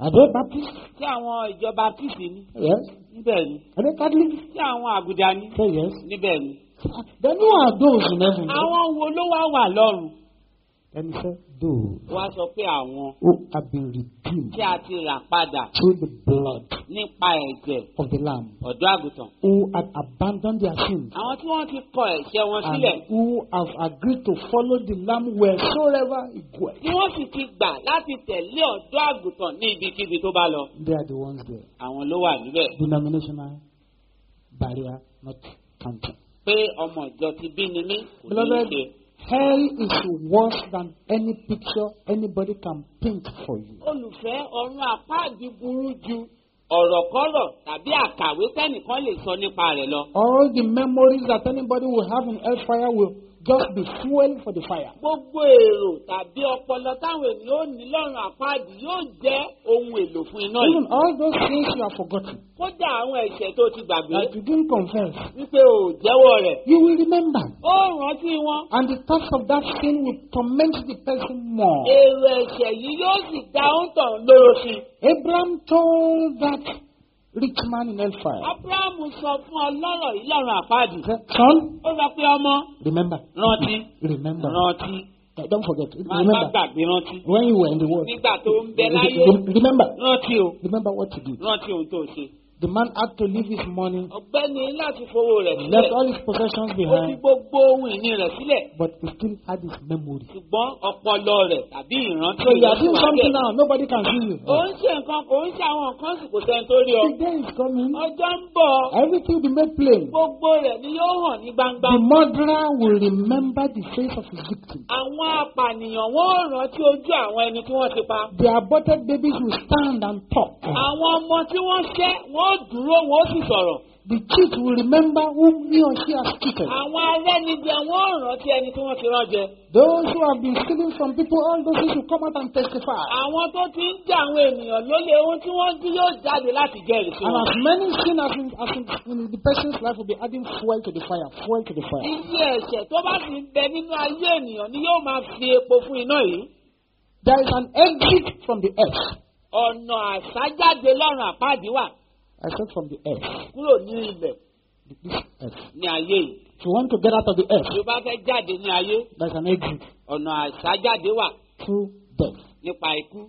Are they Baptist? sí àwọn ìjọ baptist ni. Yes. níbẹ̀ ni. Are they Catholic? sí àwọn àgùdà ni. Say yes. níbẹ̀ ni. Then who are those in heaven? àwọn wo ló wá wà lọ́rùn. Then he Those wá sọ pé àwọn who have been redeemed tí a ti rà padà through the blood nípa ẹ̀jẹ̀ of the Lamb, ọ̀dọ́ àgùntàn. who had abandoned their sins, àwọn tí wọ́n ti kọ ẹ̀ṣẹ̀ wọn sílẹ̀. and who have agreed to follow the Lamb wheresoever he goes. tí wọ́n sì ti gbà láti tẹ̀lé ọ̀dọ́ àgùntàn ní ibikíbi tó bá lọ. They are the ones there. àwọn ló wà níbẹ̀. Denominational barrier not counting. pé ọmọ ìjọ ti bí ni mí kò ní í ṣe. Hell is worse than any picture anybody can paint for you. olùfẹ́ ọ̀run àpáàdì burú ju ọ̀rọ̀kọ́rọ̀ tàbí àkàwé tẹ́nìkan lè sọ nípa rẹ̀ lọ. All the memories that anybody will have in hellfire will just be fuel for the fire. gbogbo èrò tàbí ọpọlọ táwọn ènìyàn ò ní lọ́rùn àpáàdì yóò jẹ́ ohun èlò fún iná Even yìí. all those things you have forgotten, kódà àwọn ẹ̀ṣẹ̀ tó ti gbàgbé that you didn't confess, wípé ò jẹ́wọ́ rẹ̀. you will remember. ó rántí wọn. And the thoughts of that sin will torment the person more. èrò ẹ̀ṣẹ̀ yìí yóò sì dá òǹtàn lóró sí. Abraham told that rich man in hellfire, abrahamu sọ fún ọlọ́rọ̀ yìí lọ́rùn àpáàdì. Son, ó sọ pé ọmọ remember. rántí Remember. rántí Uh, Don't forget. Remember. gbàgbé rántí. When you were in the world. nígbà tó ń bẹ láyé Remember. rántí o Remember what you did. rántí ohun tó ṣe. The man had to leave his money, ọ̀gbẹ́ni láti fowó rẹ̀ left sílẹ̀ all his possessions ó fi behind, gbogbo ohun ìní rẹ̀ sílẹ̀ but he still had his memory. ṣùgbọ́n ọpọlọ rẹ̀ tàbí ìrántí So you are rẹ̀ doing wà something bẹ́ẹ̀. now, nobody can see you. ó ń ṣe nǹkan kò ń ṣe àwọn nǹkan sì kò sẹ́ni tó rí ọ. The day is coming, ọjọ́ ń bọ̀ everything will be made plain. gbogbo rẹ̀ ni yóò hàn ní gbangba. The murderer will remember the face of his victim. àwọn apànìyàn wọ́n rántí ojú àwọn ẹni tí wọ́n ti pa. The aborted babies will stand and talk. àwọn ọmọ tí wọ́n ṣẹ́ wọ́n ó dúró wọ́n ó sì sọ̀rọ̀. The cheat will remember whom he or she has cheated. àwọn arẹ́nijẹ wọ́n ò rántí ẹni tí wọ́n ti rán jẹ. Those who have been stealing from people, all those will come out and testify. àwọn tó ti ń jà àwọn ènìyàn lólè ohun tí wọ́n jí yóò jáde láti jẹ́rìí sí And wọn. as many sin as in, as in, in the person's life will be adding fuel to the fire, fuel to the fire. iye ẹ̀ṣẹ̀ tó bá sì ń bẹ nínú ayé ènìyàn ni yóò máa fi epo fún iná yìí. There is an exit from the earth. ọ̀nà àṣájáde lọ́rùn àpáàdé wà I said from the earth, kúrò ní ilẹ̀ this earth. ní ayé yìí. If you want to get out of the bí o earth, bá fẹ́ jáde ní ayé there's an exit ọ̀nà àṣájáde wà through death. nípa ikú.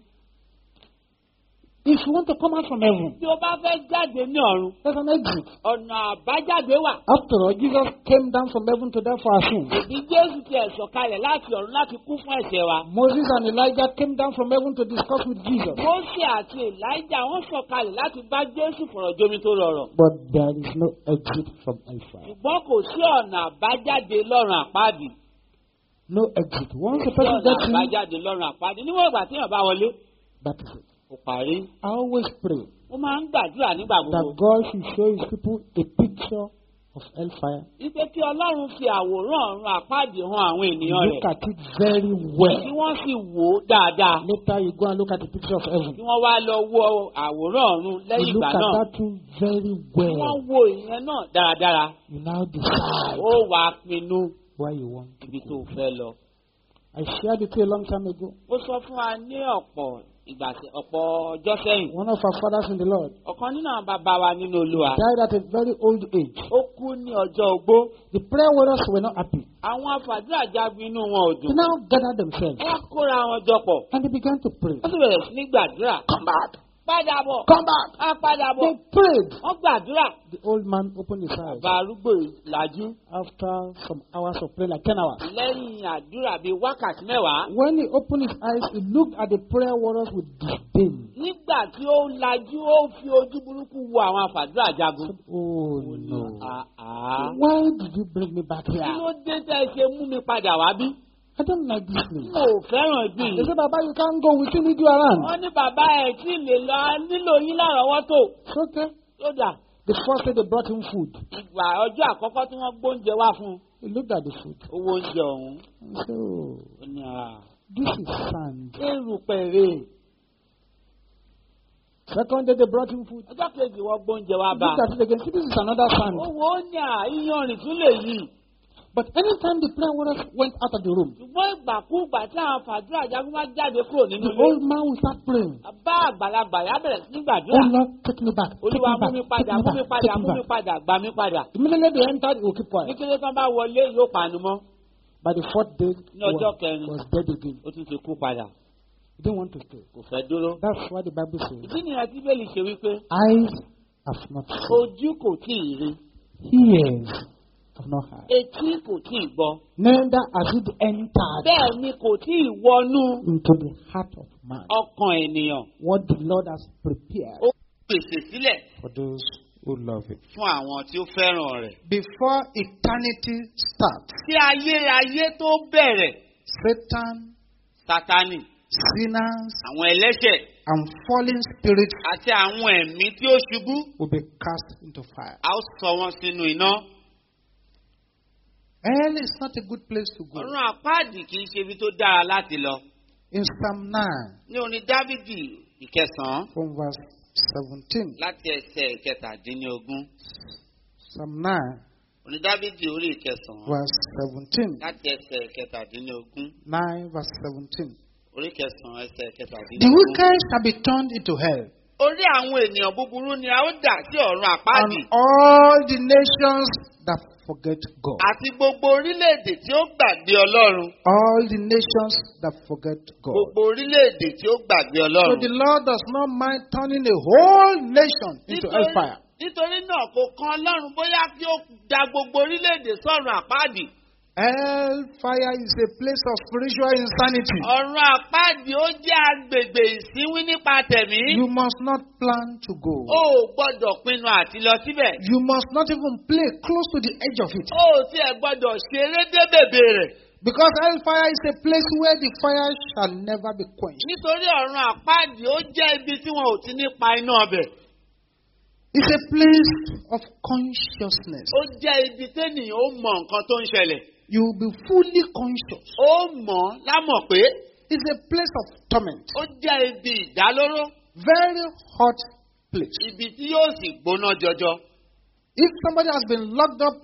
If you want to come out from heaven, tí o bá fẹ́ jáde ní ọ̀run there's an exit. ọ̀nà àbájáde wà. After all, Jesus came down from heaven to die for our sins. Ìdí Jésù ti ẹ̀ sọ̀kalẹ̀ láti ọ̀run láti kú fún ẹ̀ṣẹ̀ wa. Moses and Elijah came down from heaven to discuss with Jesus. Mósè àti Elijah wọ́n sọ̀kalẹ̀ láti bá Jésù fọ̀rọ̀ jomi tó rọrọ̀. But there is no exit from hellfire. Ṣùgbọ́n kò sí ọ̀nà àbájáde lọ́run àpáàdì. No exit. Once a Sí person ọ̀nà gets in, àbájáde lọ́run àpáàdì. Níwọ̀n ìgbà tí èèyàn bá wọlé, that is it. Kò parí. I always pray Ó máa ń gbàdúrà nígbà that gbogbo. God should show his people a picture of hellfire. Wípé kí Ọlọ́run fi àwòrán ọ̀run àpáàdì hàn àwọn ènìyàn Look rẹ̀. at it very Kí well. wọ́n sì wò ó dáadáa. Later you go and look at the picture of heaven. Kí wọ́n wá lọ wo àwòrán ọ̀run lẹ́yìn You look ìgbà at náà. that too very Kí wọ́n well. wo ìyẹn náà dáradára. You now decide Ó wàá pinnu where you want to ibi go. tó fẹ́ lọ. I shared it a long time ago. Ó sọ fún wa ní ọ̀pọ̀ ìgbà ọ̀pọ̀ ọjọ́ sẹ́yìn. One of our fathers in the Lord Ọ̀kan nínú àwọn bàbá wa nínú Olúwa. died at a very old age. Ó kú ní ọjọ́ ogbó. The prayer warriors were not happy. Àwọn afàdúrà jagun inú wọn ò They dùn. now gathered themselves Wọ́n kóra wọn jọ pọ̀. and they began to pray. Wọ́n sì bẹ̀rẹ̀ sí ní gbàdúrà. Come back! Padà bọ̀. Come back! Á padà bọ̀. They prayed. Wọ́n gbàdúrà. The old man opened his eyes Bàbá arúgbó làjú. after some hours of prayer, like 10 hours. Lẹ́yìn àdúrà bíi wákàtí mẹ́wàá. When he opened his eyes, he looked at the prayer warriors with disdain. Nígbà tí ó lajú, ó fi ojú burúkú wo àwọn afàdúrà jagun. Oh no. Why did you bring me back Kí here? ló dé tẹ́ ṣe mú mi padà wá bí? I don't like this Mo place. ò fẹ́ràn bí. They said, Baba, you can't go. We still need you around. Wọ́n ní bàbá ẹ̀ tí lè lọ nílò yín lárọ̀ọ́wọ́tò. Okay. Tó dà. The first day they brought him food. Ìgbà ọjọ́ àkọ́kọ́ tí wọ́n gbóúnjẹ wá fún un. He looked at the food Owó oúnjẹ ọ̀hún. said, Oh, Ó ní à. this is sand. Erùpẹ̀ rè. Second day they brought him food. Ọjọ́ kejì wọ́n gbóúnjẹ wá He bá. looked at it again. See, this is another sand. Owó ó ní à iyanrìn tún lè yí. But anytime the prayer warriors went out of the room, Ṣùgbọ́n ìgbàkúùgbà tí àwọn fàdúrà jagun bá jáde kúrò nínú the old man will start praying. Bá àgbàlagbà yá bẹ̀rẹ̀ sí ní Oh. Lord, take me back. Olúwa mú back. mi Take padà, me mú mi back. padà, Take mú me mi back. padà, gbà mí padà. Immediately they entered, he will keep Ní quiet. kílé tán bá wọlé yóò pàánù mọ́. By the fourth day, Ní ọjọ́ was, kẹrin. was dead again. Ó tún ti kú padà. He didn't want to stay. Kò fẹ́ dúró. That's why the Bible says, Ìdí nìyẹn tí Bẹ́ẹ̀lì ṣe wípé eyes have not seen, ojú kò tí ì rí, ears have not heard, etí kò tí ì gbọ́. neither has it entered Bẹ́ẹ̀ ni kò tí ì wọnú into the heart of man ọkàn ènìyàn. what the Lord has prepared Ó pèsè sílẹ̀ for those who love it. fún àwọn tí ó fẹ́ràn rẹ̀. Before eternity starts, Tí ayérayé tó bẹ̀rẹ̀, Satan, Sátánì, sinners, àwọn ẹlẹ́ṣẹ̀ and fallen spirits àti àwọn ẹ̀mí tí ó ṣubú, will be cast into fire. a ó sọ wọn sínú iná. Hell is not a good place to go. Ọ̀run àpáàdì kì í ṣe ibi tó dára láti lọ. In Psalm 9, Ní orin Dávìdì ìkẹsàn-án from verse 17, láti ẹsẹ̀ ìkẹtàdínlógún. Psalm 9, Orin Dávìdì orí ìkẹsàn-án verse 17, láti ẹsẹ̀ ìkẹtàdínlógún. 9 verse 17. Orí kẹsàn-án ẹsẹ̀ The ìkẹtàdínlógún. wicked shall be turned into hell, Orí àwọn ènìyàn búburú ni a ó dà sí ọ̀run and àpáàdì. all the nations that forget God. Àti gbogbo orílẹ̀-èdè tí ó gbàgbé Ọlọ́run. All the nations that forget God. Gbogbo orílẹ̀-èdè tí ó gbàgbé So Ọlọ́run. the Lord does not mind turning a whole nation into hellfire. Nítorí náà kò kan Ọlọ́run bóyá kí ó da gbogbo orílẹ̀-èdè sọ́run àpáàdì. Hellfire is a place of spiritual insanity. Ọ̀run àpáàdì ó jẹ́ agbègbè ìsínwín nípa tẹ̀mí. You must not plan to go. O ò gbọ́dọ̀ pinnu àti lọ síbẹ̀. You must not even play close to the edge of it. O ò tiẹ̀ gbọ́dọ̀ ṣeré dé bèbè rẹ̀. Because hellfire is a place where the fire shall never be quenched. Nítorí ọ̀run àpáàdì ó jẹ́ ibi tí wọn ò ti ní pa iná ọbẹ̀. It's a place of consciousness. Ó jẹ́ ibi téèyàn ó mọ nǹkan tó ń ṣẹlẹ̀. You will be fully conscious. Ó mọ̀ lámọ̀ pé It's a place of torment. ó jẹ́ ibi ìdálóró. Very hot place. Ibi tí yóò sì gbóná jọjọ. If somebody has been locked up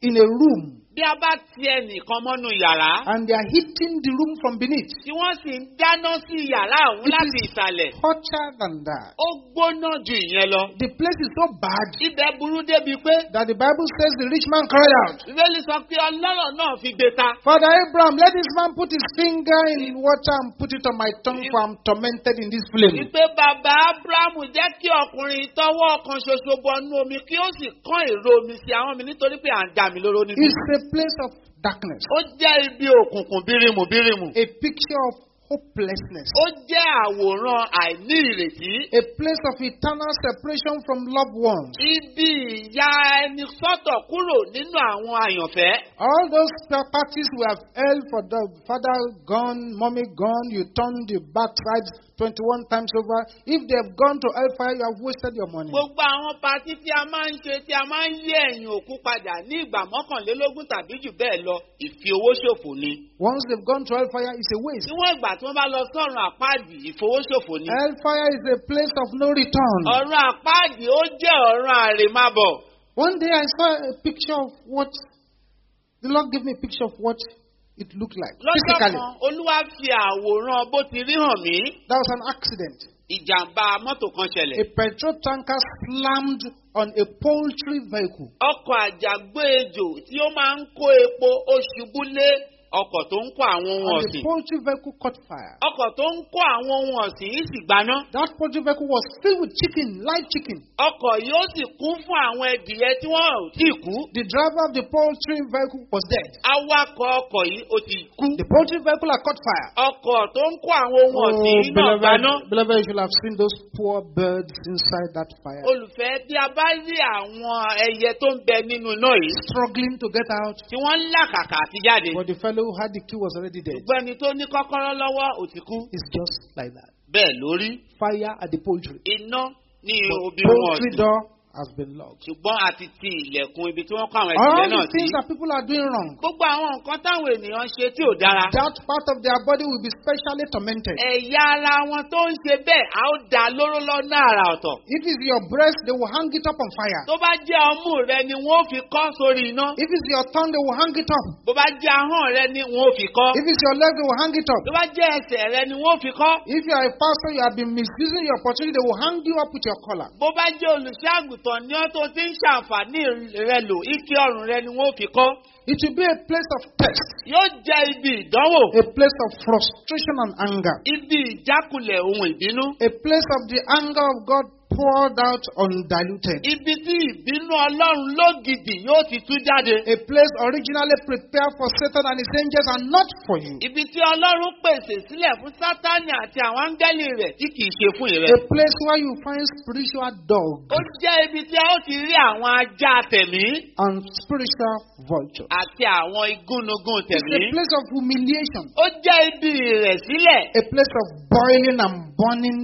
in a room bí a bá ti ẹnìkan mọ́nú yàrá and they are heating the room from beneath. tí wọ́n sì ń dáná sí yàrá It láti is ìsàlẹ̀ hotter than that. ó gbóná ju ìyẹn lọ. The place is so bad ibẹ̀ burú débi pé that the Bible says the rich man cried out, ìwéli sọ pé ọlọ́rọ̀ náà fi gbé ta. Father Abraham, let this man put his finger in water and put it on my tongue, for I'm tormented in this flame. wípé bàbá abrahamu jẹ́ kí ọkùnrin tọwọ́ kan ṣoṣo bọnú omi kí ó sì kán èrò omi sí àwọn mi nítorí pé à ń dà mí lóró nínú. It's a place of darkness, ó jẹ́ ibi òkùnkùn bírímù bírímù. a picture of hopelessness, ó jẹ́ àwòrán àìní ìrètí. a place of eternal separation from loved ones. ibi ìyá ẹni sọ́tọ̀ kúrò nínú àwọn àyànfẹ́. All those parties we have held for the father gone, mommy gone, you turned the backside 21 times over. If they have gone to hellfire, you have wasted your money. gbogbo àwọn patí tí a máa ń ṣe tí a máa ń yí ẹ̀yìn òkú padà ní ìgbà mọ́kànlélógún tàbí jù bẹ́ẹ̀ lọ ìfi owó ṣòfò ni. Once they've gone to hellfire, it's a waste. níwọ̀n ìgbà tí wọ́n bá lọ sọ́run àpáàdì ìfowóṣòfò ni. Hellfire is a place of no return. ọ̀run àpáàdì ó jẹ́ ọ̀run àrèmábọ̀. One day I saw a picture of what the Lord gave me a picture of what it looked like lọ́jọ́ kan olúwa fi àwòrán bó ti rí hàn mí That was an accident. ìjàmbá mọ́tò kan A ṣẹlẹ̀. petrol tanker slammed on a poultry vehicle. ọkọ̀ àjàgbé ejò tí ó máa ń kó epo ó ṣubú lé ọkọ̀ tó ń kó àwọn ohun And the ọ̀sìn. poultry vehicle caught fire. ọkọ̀ tó ń kó àwọn ohun ọ̀sìn yìí sì gbaná. That poultry vehicle was filled with chicken, live chicken. ọkọ̀ yóò sì kún fún àwọn ẹdìyẹ tí wọ́n ò tí ì kú. The driver of the poultry vehicle was dead. awakọ̀ ọkọ̀ yìí ó ti kú. The poultry vehicle had caught fire. ọkọ̀ tó ń kó àwọn ohun ọ̀sìn yìí náà gbaná. beloved, you should have seen those poor birds inside that fire, olùfẹ́ tí a bá rí àwọn ẹyẹ tó ń bẹ nínú iná yìí struggling to get out. tí wọ́n ń làkàkà àti jáde. But the fellow who had the key was already dead. ṣùgbọ́n ẹni tó ní kọ́kọ́rọ́ lọ́wọ́ ò ti kú. It's just like that. bẹ́ẹ̀ lórí Fire at the poultry. iná ní But obì wọn poultry door has been locked. ṣùgbọ́n a ti ilẹ̀kùn ibi tí wọ́n kọ́ àwọn All the náà sí. things that people are doing wrong, gbogbo àwọn nǹkan táwọn ènìyàn ṣe tí ò dára. that part of their body will be specially tormented. ẹ̀yà ara wọn tó ń ṣe bẹ́ẹ̀ a ó dá lóró lọ́nà àrà ọ̀tọ̀. If it's your breast, they will hang it up on fire. tó bá jẹ́ ọmú rẹ ni wọ́n fi kọ́ sórí iná. If it's your tongue, they will hang it up. bó bá jẹ́ ahọ́n rẹ ni wọ́n fi kọ́. If it's your leg, they will hang it up. tó bá jẹ́ ẹsẹ̀ rẹ ni wọ́n fi kọ́. If you are a pastor, you have been misusing your opportunity, they will hang you up with your collar. bó bá jẹ́ àgùntàn ni ọ́ tó ti ń ṣàǹfààní rẹ lò ike ọrùn rẹ ni wọ́n ó fi kọ́. It will be a place of test, yóò jẹ́ ibi ìdánwò. a place of frustration and anger, ibi ìjákulẹ̀ ohun ìbínú. a place of the anger of God poured out undiluted, ibi tí ìbínú ọlọ́run lógidì yóò ti tú jáde. a place originally prepared for Satan and his angels and not for you, ibi tí ọlọ́run pèsè sílẹ̀ fún sátánì àti àwọn áńgẹ́lì rẹ̀ tí kìí ṣe fún ìrẹ. a place where you find spiritual dogs ó jẹ́ ibi tí a ó ti rí àwọn ajá tẹ̀mí and spiritual vultures. àti àwọn igúnnugún It's a tẹ̀mí. place of humiliation, ó jẹ́ ibi ìrẹ̀sílẹ̀. a place of boiling and burning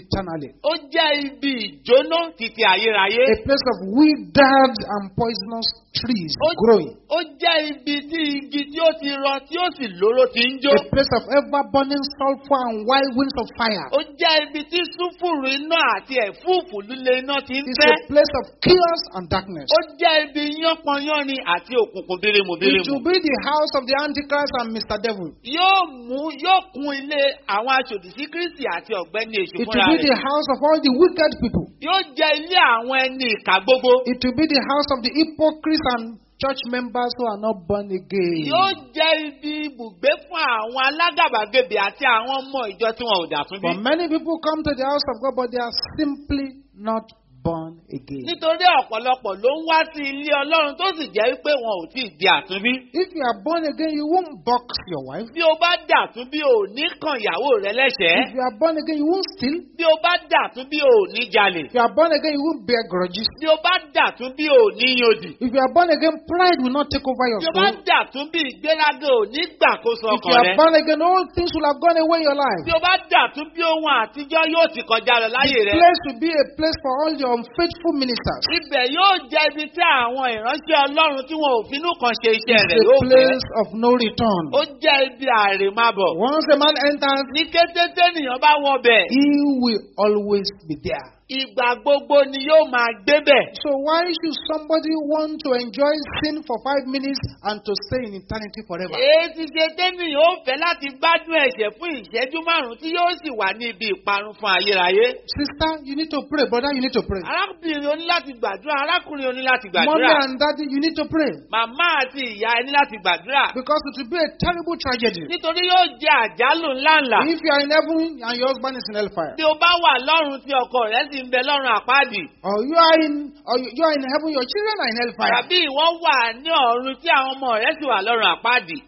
eternally, ó jẹ́ ibi ìjóná títí ayérayé. a place of withered and poisonous trees Ó- growing. ó jẹ́ ibi tí igi tí ó ti rọ tí ó sì lóró ti ń jó. a place of ever burning sulfur and wild winds of fire. ó jẹ́ ibi tí súfùrù iná àti ẹ̀fúùfù líle iná ti ń It's fẹ́. a place of chaos and darkness. ó jẹ́ ibi yánpọnyánrin àti òkùnkùn bírímù It will be the house of the Antichrist and Mr. Devil. yóò mú yóò kún ilé àwọn aṣòdì sí kristi àti ọ̀gbẹ́ni èṣù fúnra will be the house of all the wicked people. yóò jẹ́ ilé àwọn ẹni ìkà gbogbo. It will be the house of the hypocrites and church members who are not born again. yóò jẹ́ ibi ibùgbé fún àwọn alágàbàgebè àti àwọn ọmọ ìjọ tí wọn ò dà tún bí. But many people come to the house of God, but they are simply not born again. nítorí ọ̀pọ̀lọpọ̀ ló ń wá sí ilé ọlọ́run tó sì jẹ́ wípé wọn ò tíì di àtúnbí. If you are born again, you won't box your wife. bí o bá dàtúnbí ò ní kan ìyàwó rẹ lẹ́sẹ̀ẹ́. If you are born again, you won't steal. bí o bá dàtúnbí ò ní jalè. If you are born again, you won't bear grudges. bí o bá dàtúnbí ò ní yodì. If you are born again, pride will not take over your bí o bá soul. dàtúnbí ìgbéraga ò ní gbàkóso If ọkàn you are rẹ. born again, all things will have gone away in your life. bí o bá dàtúnbí ohun àtijọ́ yóò ti kọjá lọ láyé The rẹ. place will be a place for all your unfaithful ministers. ibẹ̀ yóò jẹ́ ibi tí àwọn ìránṣẹ́ ọlọ́run tí wọn ò finú kan ṣe iṣẹ́ It's rẹ̀ a yóò fẹ́. place of no return. ó jẹ́ ibi àrèmábọ̀. Once a man enters, ní kété tẹ́nìyàn bá wọ bẹ̀ he will always be there. Ìgbà gbogbo ni yóò máa gbébẹ̀. So why should somebody want to enjoy sin for five minutes and to stay in eternity forever? ti ṣe tẹ́nìyàn ó fẹ́ láti gbádùn ẹ̀ṣẹ̀ fún ìṣẹ́jú márùn-ún tí yóò sì wà ní ibi ìparun fún ayérayé. Sister, you need to pray. Brother, you need to pray. arábìnrin o ní láti gbàdúrà arákùnrin o ní láti gbàdúrà and daddy, you need to pray. màmá àti ìyá ẹ ní láti gbàdúrà Because it will be a terrible tragedy. nítorí yóò jẹ àjálù ńláńlá. If you are in heaven and your husband is in hellfire, bí o bá wà lọ́run tí ọkọ rẹ̀ sì ń bẹ lọ́run àpáàdì or you are in or you are in heaven, your children are in hellfire. tàbí ìwọ wà ní ọ̀run tí àwọn ọmọ rẹ̀ sì wà lọ́run àpáàdì.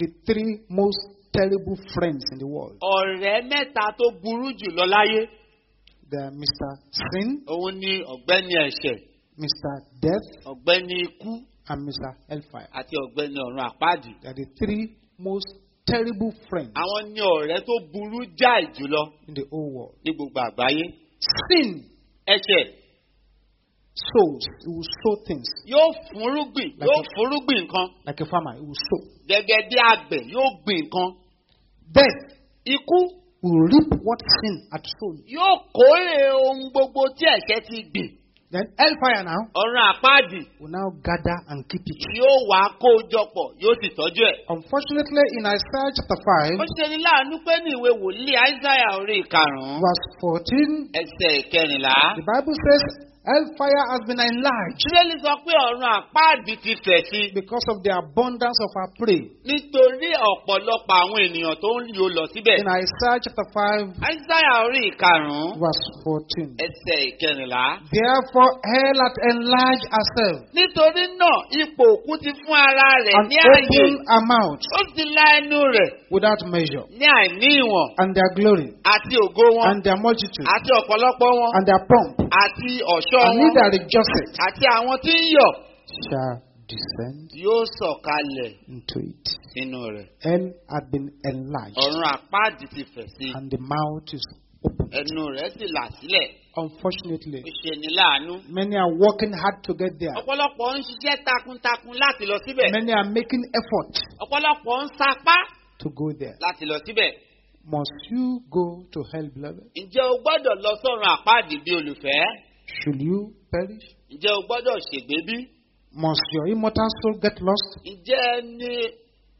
The three most terrible friends in the world. ọ̀rẹ́ mẹ́ta tó burú jù lọ láyé They are Mr. Sin, òun ni ọ̀gbẹ́ni ẹ̀ṣẹ̀ Mr. Death, ọ̀gbẹ́ni ikú and Mr. Hellfire. àti ọ̀gbẹ́ni ọ̀run àpáàdì. They are the three most terrible friends àwọn ni ọ̀rẹ́ tó burú jáì jùlọ in the whole world. ní gbogbo àgbáyé. Sin ẹ̀ṣẹ̀ sows, it will sow things yóò fúnrúgbìn yóò fúnrúgbìn nǹkan like a farmer, it will sow. gẹ́gẹ́ bí àgbẹ̀ yóò gbìn nǹkan. Death ikú will reap what sin had sown. yóò kórè ohun gbogbo tí ẹ̀ṣẹ̀ ti gbìn. Then hellfire now ọ̀run àpáàdì will now gather and keep it. yóò wá kó o jọpọ̀ yóò sì tọ́jú ẹ̀. Unfortunately, in Isaiah chapter ó 5, ṣe ní láàánú pé ní ìwé wòlíì àìsáyà orí ìkarùn-ún verse 14, ẹsẹ̀ ìkẹrìnlá. the Bible says, Hellfire has been enlarged Bíbélì sọ pé ọ̀run àpáàdì ti fẹ̀ sí. because of the abundance of our prey. nítorí ọ̀pọ̀lọpọ̀ àwọn ènìyàn tó ń yọ lọ síbẹ̀. In Isaiah chapter 5, àìsáyà orí ìkarùn-ún verse 14. ẹsẹ̀ ìkẹrìnlá. Therefore, hell hath enlarged herself. Nítorí náà ipò òkú ti fún ara rẹ̀ and ní ààyè. opened her mouth ó ti la ẹnu rẹ̀ without measure, ní àìní ìwọ̀n. And their glory, àti ògo wọn. And their multitude, àti ọ̀pọ̀lọpọ̀ wọn. And their pomp, àti ọ̀ṣọ́ and he wọn that rejoiceth àti àwọn tí ń yọ̀ shall descend yóò sọ̀kalẹ̀ into it. sínú rẹ̀. Hell had been enlarged, ọ̀run àpáàdì ti fẹ̀ sí and the mouth is open. ẹnu rẹ̀ sì là sílẹ̀ Unfortunately, many are working hard to get there. Many are making effort to go there. Must you go to hell, beloved? Should you perish? ǹjẹ́ o gbọ́dọ̀ ṣègbé bí? Must your immortal soul get lost? ǹjẹ́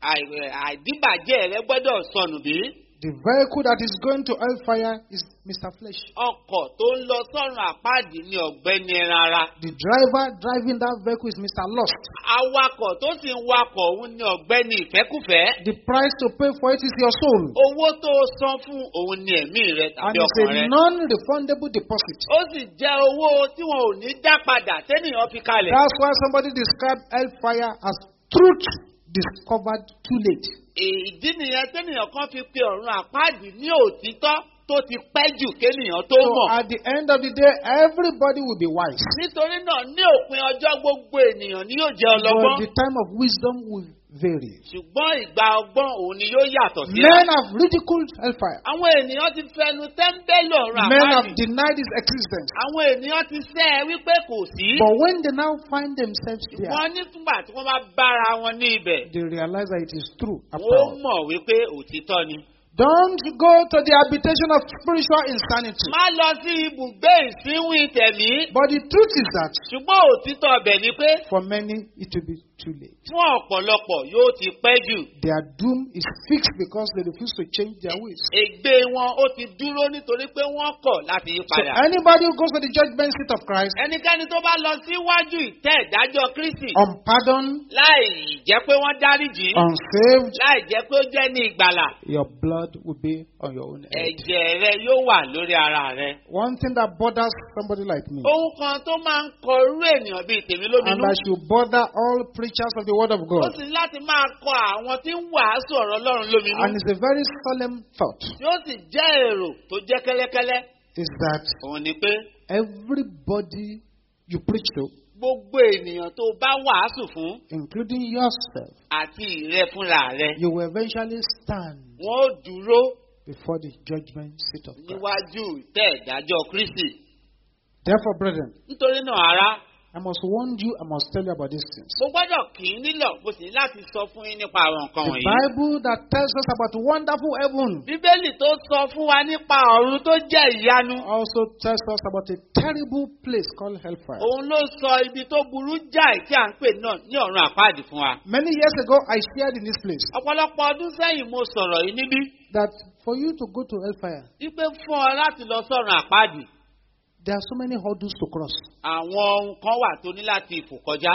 àì- àìdíbàjẹ́ rẹ gbọ́dọ̀ sọnù bí? The vehicle that is going to hellfire is Mr. Flesh. ọkọ̀ tó ń lọ sọ́run àpáàdì ní ọ̀gbẹ́ni ẹran ara. The driver driving that vehicle is Mr. Lost. awakọ̀ tó sì ń wakọ̀ òun ní ọ̀gbẹ́ni ìfẹ́kùfẹ́. The price to pay for it is your soul. owó tó o san fún òun ní ẹ̀mí rẹ And tàbí it's ọkàn rẹ. a non-refundable deposit. ó sì jẹ́ owó tí wọn ò ní dá padà tẹ́nìyàn fi kalẹ̀. That's why somebody described hellfire as truth discovered too late. ìdí nìyẹn tẹ́nìyàn kan fi pe ọ̀run àpáàdì ní òtítọ́ tó ti pẹ́ jù kéèyàn tó So at the end of the day, everybody will be wise. nítorí náà ní òpin ọjọ́ gbogbo ènìyàn ni yóò jẹ́ But the time of wisdom will vary. ṣùgbọ́n ìgbà ọgbọ́n òun ni yóò yàtọ̀ sí Men have ridiculed hellfire. àwọn ènìyàn ti fẹnu tẹ́ńbẹ́lú ọ̀run Men have denied its existence. àwọn ènìyàn ti sẹ́ ẹ wípé kò sí. But when they now find themselves there, wọ́n nígbà tí wọ́n bá bára wọn ní ibẹ̀. they realize that it is true after wọ́n all. mọ̀ wípé òtítọ́ ni. Don't go to the habitation of spiritual insanity. má lọ sí ibùgbé ìsínwín tẹ̀mí. But the truth is that ṣùgbọ́n òtítọ́ ọbẹ̀ ni pé for many it will be too late. fún ọ̀pọ̀lọpọ̀ yóò ti pẹ́ jù. Their doom is fixed because they refuse to change their ways. ègbé wọn ó ti dúró nítorí pé wọ́n kọ̀ láti yí So anybody who goes to the judgment seat of Christ, ẹnikẹ́ni tó bá lọ síwájú ìtẹ́ ìdájọ́ kristi unpardoned, láì jẹ́ pé wọ́n dáríjì unsaved, láì jẹ́ pé ó jẹ́ ní ìgbàlà your blood will be on your own head. ẹ̀jẹ̀ rẹ yóò wà lórí ara rẹ. One thing that bothers somebody like me, ohun kan tó máa ń kọ irú ènìyàn bíi tèmi and lóminú that should bother all preachers of the word of ó God, sì ní láti máa kọ àwọn tí ń wàásù ọ̀rọ̀ ọlọ́run lóminú. And it's a very solemn thought, yóò sì jẹ́ èrò tó jẹ́ kẹ́lẹ́kẹ́lẹ́. Is that òun ni pé everybody you preach to, gbogbo ènìyàn tó bá wàásù fún including yourself, àti ìrẹ fúnra rẹ you will eventually stand wọn ó dúró before the judgment seat of Christ. níwájú ìtẹ́ ìdájọ́ kristi. Therefore, brethren, nítorí náà ará I must warn you, I must tell you about these things. mo gbọ́dọ̀ kì í nílọ̀ mo sì ní láti sọ fún yín nípa àwọn nǹkan The wọ̀nyí. Bible that tells us about wonderful heaven bíbélì tó sọ fún wa nípa ọ̀run tó jẹ́ ìyanu. also tells us about a terrible place called hellfire. òun ló sọ ibi tó burú jáì tí à ń pè náà ní ọ̀run àpáàdì fún wa. Many years ago, I shared in this place ọ̀pọ̀lọpọ̀ ọdún sẹ́yìn mo sọ̀rọ̀ yìí níbí that for you to go to hellfire, wípé fún ọ láti lọ sọ̀run àpáàdì there are so many hurdles to cross. àwọn ohun kan wà tó ní láti fò kọjá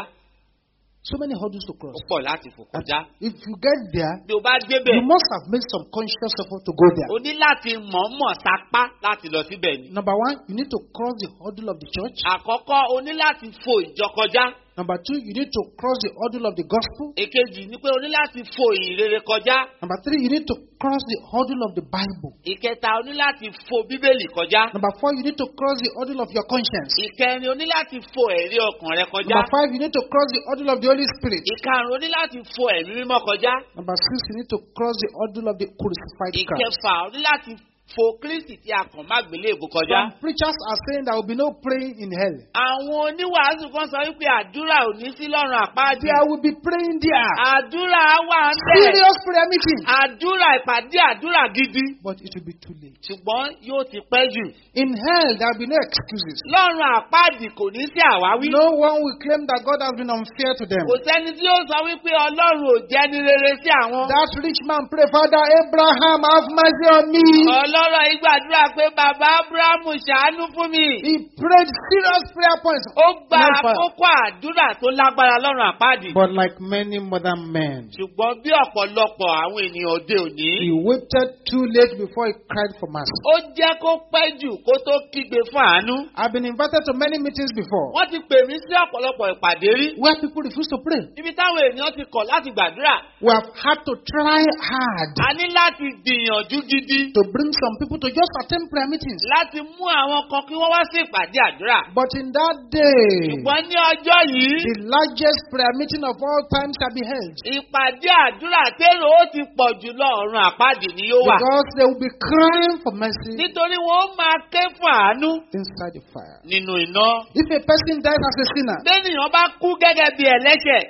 So many hurdles to cross. ó pọ̀ láti fò kọjá. if you get there, bí o bá débẹ̀ you must have made some conscious effort to go there. o ní láti mọ̀ọ́mọ̀ sapá láti lọ síbẹ̀ ni. Number one, you need to cross the hurdle of the church. àkọ́kọ́ o ní láti fò ìjọ kọjá. Number two, you need to cross the hurdle of the gospel. èkejì ni pé o ní láti fò ìrere kọjá. Number three, you need to cross the hurdle of the Bible. ìkẹta o ní láti fò bíbélì kọjá. Number four, you need to cross the hurdle of your conscience. ìkẹrin o ní láti fò ẹ̀rí ọkàn rẹ kọjá. Number five, you need to cross the hurdle of the Holy Spirit. ìkarùn o ní láti fò ẹ̀mí mímọ́ kọjá. Number six, you need to cross the hurdle of the crucified Christ. ìkẹfà o ní láti fò kristi tí a kàn má gbélé èbú kọjá. Some preachers are saying there will be no praying in hell. àwọn oníwàásù kan sọ wípé àdúrà ò ní sí lọ́rùn àpáàdì. There will be praying there. àdúrà wà ń bẹ̀. Serious prayer meeting. àdúrà ìpàdé àdúrà gidi. But it will be too late. ṣùgbọ́n yóò ti pẹ́ jù. In hell, there will be no excuses. lọ́rùn àpáàdì kò ní sí àwáwí. No one will claim that God has been unfair to them. kò sẹ́ni tí yóò sọ wípé ọlọ́run ò jẹ́ ní rere sí àwọn. That rich man pray, Father Abraham, have mercy on me. ọlọ́rọ̀ yìí gbàdúrà pé bàbá abrahamu ṣàánú fún mi. He prayed serious prayer points. ó gba àkókò àdúrà tó lágbára lọ́rùn àpáàdì. But like many modern men, ṣùgbọ́n bí ọ̀pọ̀lọpọ̀ àwọn ènìyàn òde òní. he waited too late before he cried for mercy. ó jẹ́ kó pẹ́ jù kó tó kígbe fún àánú. I've been invited to many meetings before wọ́n ti pè mí sí ọ̀pọ̀lọpọ̀ ìpàdé rí. where people refuse to pray. níbi táwọn ènìyàn ti kọ̀ láti gbàdúrà. We have had to try hard a ní láti gbìyànjú gidi to bring some people to just attend prayer meetings. láti mú àwọn kan kí wọ́n wá sí ìpàdé àdúrà. But in that day, ṣùgbọ́n ní ọjọ́ yìí the largest prayer meeting of all time shall be held. ìpàdé àdúrà tèrò ó ti pọ̀ jù lọ ọ̀run àpáàdì ni yóò wà. Because they will be crying for mercy nítorí wọn máa ké fún àánú inside the fire. nínú iná. If a person dies as a sinner, bẹ́ẹ̀nìyàn bá kú gẹ́gẹ́ bí ẹlẹ́ṣẹ̀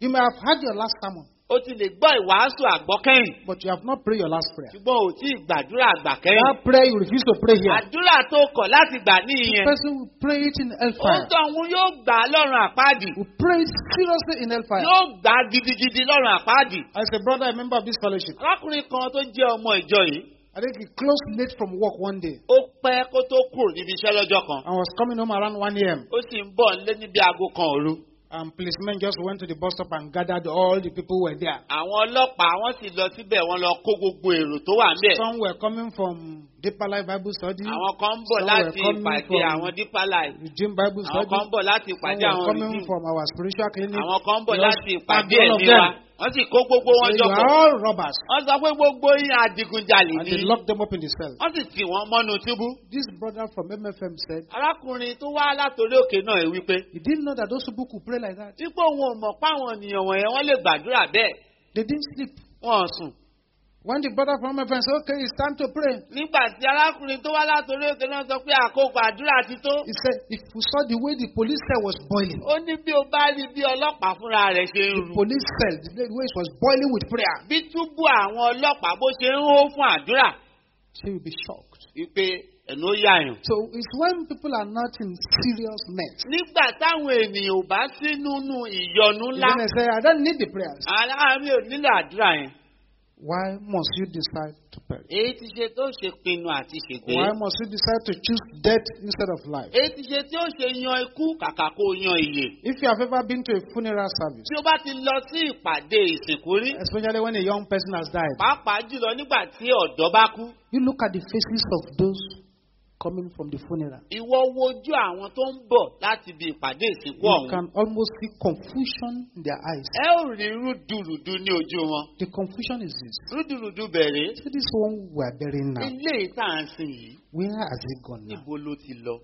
you may have had your last sermon, ó ti lè gbọ́ ìwàásù àgbọ́kẹ́yìn but you have not prayed your last prayer. ṣùgbọ́n tí ì gbàdúrà àgbàkẹ́yìn. That prayer you refuse to pray here. àdúrà tó kọ̀ láti gbà ní The ìyẹn. person will pray it in ó hellfire. tọ̀hún yóò gbà á lọ́rùn àpáàdì. Will pray it seriously in hellfire. yóò gbà á gidigidi lọ́rùn àpáàdì. As a brother, a member of this fellowship, arákùnrin kan tó jẹ́ ọmọ ìjọ yìí I think he closed late from work one day ó pẹ́ kó tó kúrò níbi iṣẹ́ lọ́jọ́ kan. and was coming home around 1 a.m. ó sì ń bọ̀ nílé níbi aago kan òru. And policemen just went to the bus stop and gathered all the people who were there. àwọn ọlọ́pàá wọ́n sì lọ síbẹ̀ wọ́n lọ kó gbogbo èrò tó wà níbẹ̀. Some were coming from Deeper Life Bible Study, àwọn kan ń bọ̀ Some láti were coming ìpàdé from- àwọn deeper life. Redeemed Bible àwọn Study. kan ń bọ̀ láti Some ìpàdé were àwọn coming redeem. from our spiritual clinic. àwọn kan ń bọ̀ láti ìpàdé ẹ̀mí wa. Wọ́n sì kó gbogbo wọn They jọ were pọ̀. all robbers. wọ́n sọ pé gbogbo yín adigunjalè And ni. they locked them up in the cell. wọ́n sì tì wọ́n mọ́nu túbú. This brother from MFM said arákùnrin tó wá látòrí òkè náà wípé. he didn't know that those people could pray like that. dípò wọn ò mọ̀ páwọn ènìyàn wọ̀nyẹn wọ́n lè gbàdúrà bẹ́ẹ̀. They didn't sleep. wọ́n sùn. When the brother from MFM said, okay, it's time to pray, nígbà tí arákùnrin tó wá látòrí òkè náà sọ pé àkókò àdúrà ti tó. he said, if we saw the way the police cell was boiling, ó ní bí o bá rí bí ọlọ́pàá fúnra rẹ̀ ṣe ń the rù. police cell, the way it was boiling with prayer, bí túbú àwọn ọlọ́pàá bó ṣe ń hó fún àdúrà. she will be shocked. wípé ẹ̀nu ó yàyàn. So it's when people are not in serious mess. nígbà táwọn ènìyàn ò bá sí nínú ìyọnu ńlá. They say, I don't need the prayers. aláàmì ò nílò àdúrà yẹn. Why must you decide to perish? èyí ti ṣe tó ṣe pinnu àti ṣègbè. Why must you decide to choose death instead of life? èyí ti ṣe tí ó ṣe yan ikú kàkà kó yan ìyè. If you have ever been to a funeral service, tí o bá ti lọ sí ìpàdé ìsìnkú rí. especially when a young person has died, pàápàá jùlọ nígbà tí ọ̀dọ́ bá kú. you look at the faces of those coming from the funeral. ìwọ wojú àwọn tó ń bọ̀ láti ibi ìpàdé ìsìnkú You ọ̀hún. can almost see confusion in their eyes. ẹ ò rí rúdurùdu ní ojú wọn. The confusion is this. rúdurùdu bẹ̀rẹ̀. See this one we are burying now. ilé ìta à ń sìn yìí Where has it gone now? níbo ló ti lọ.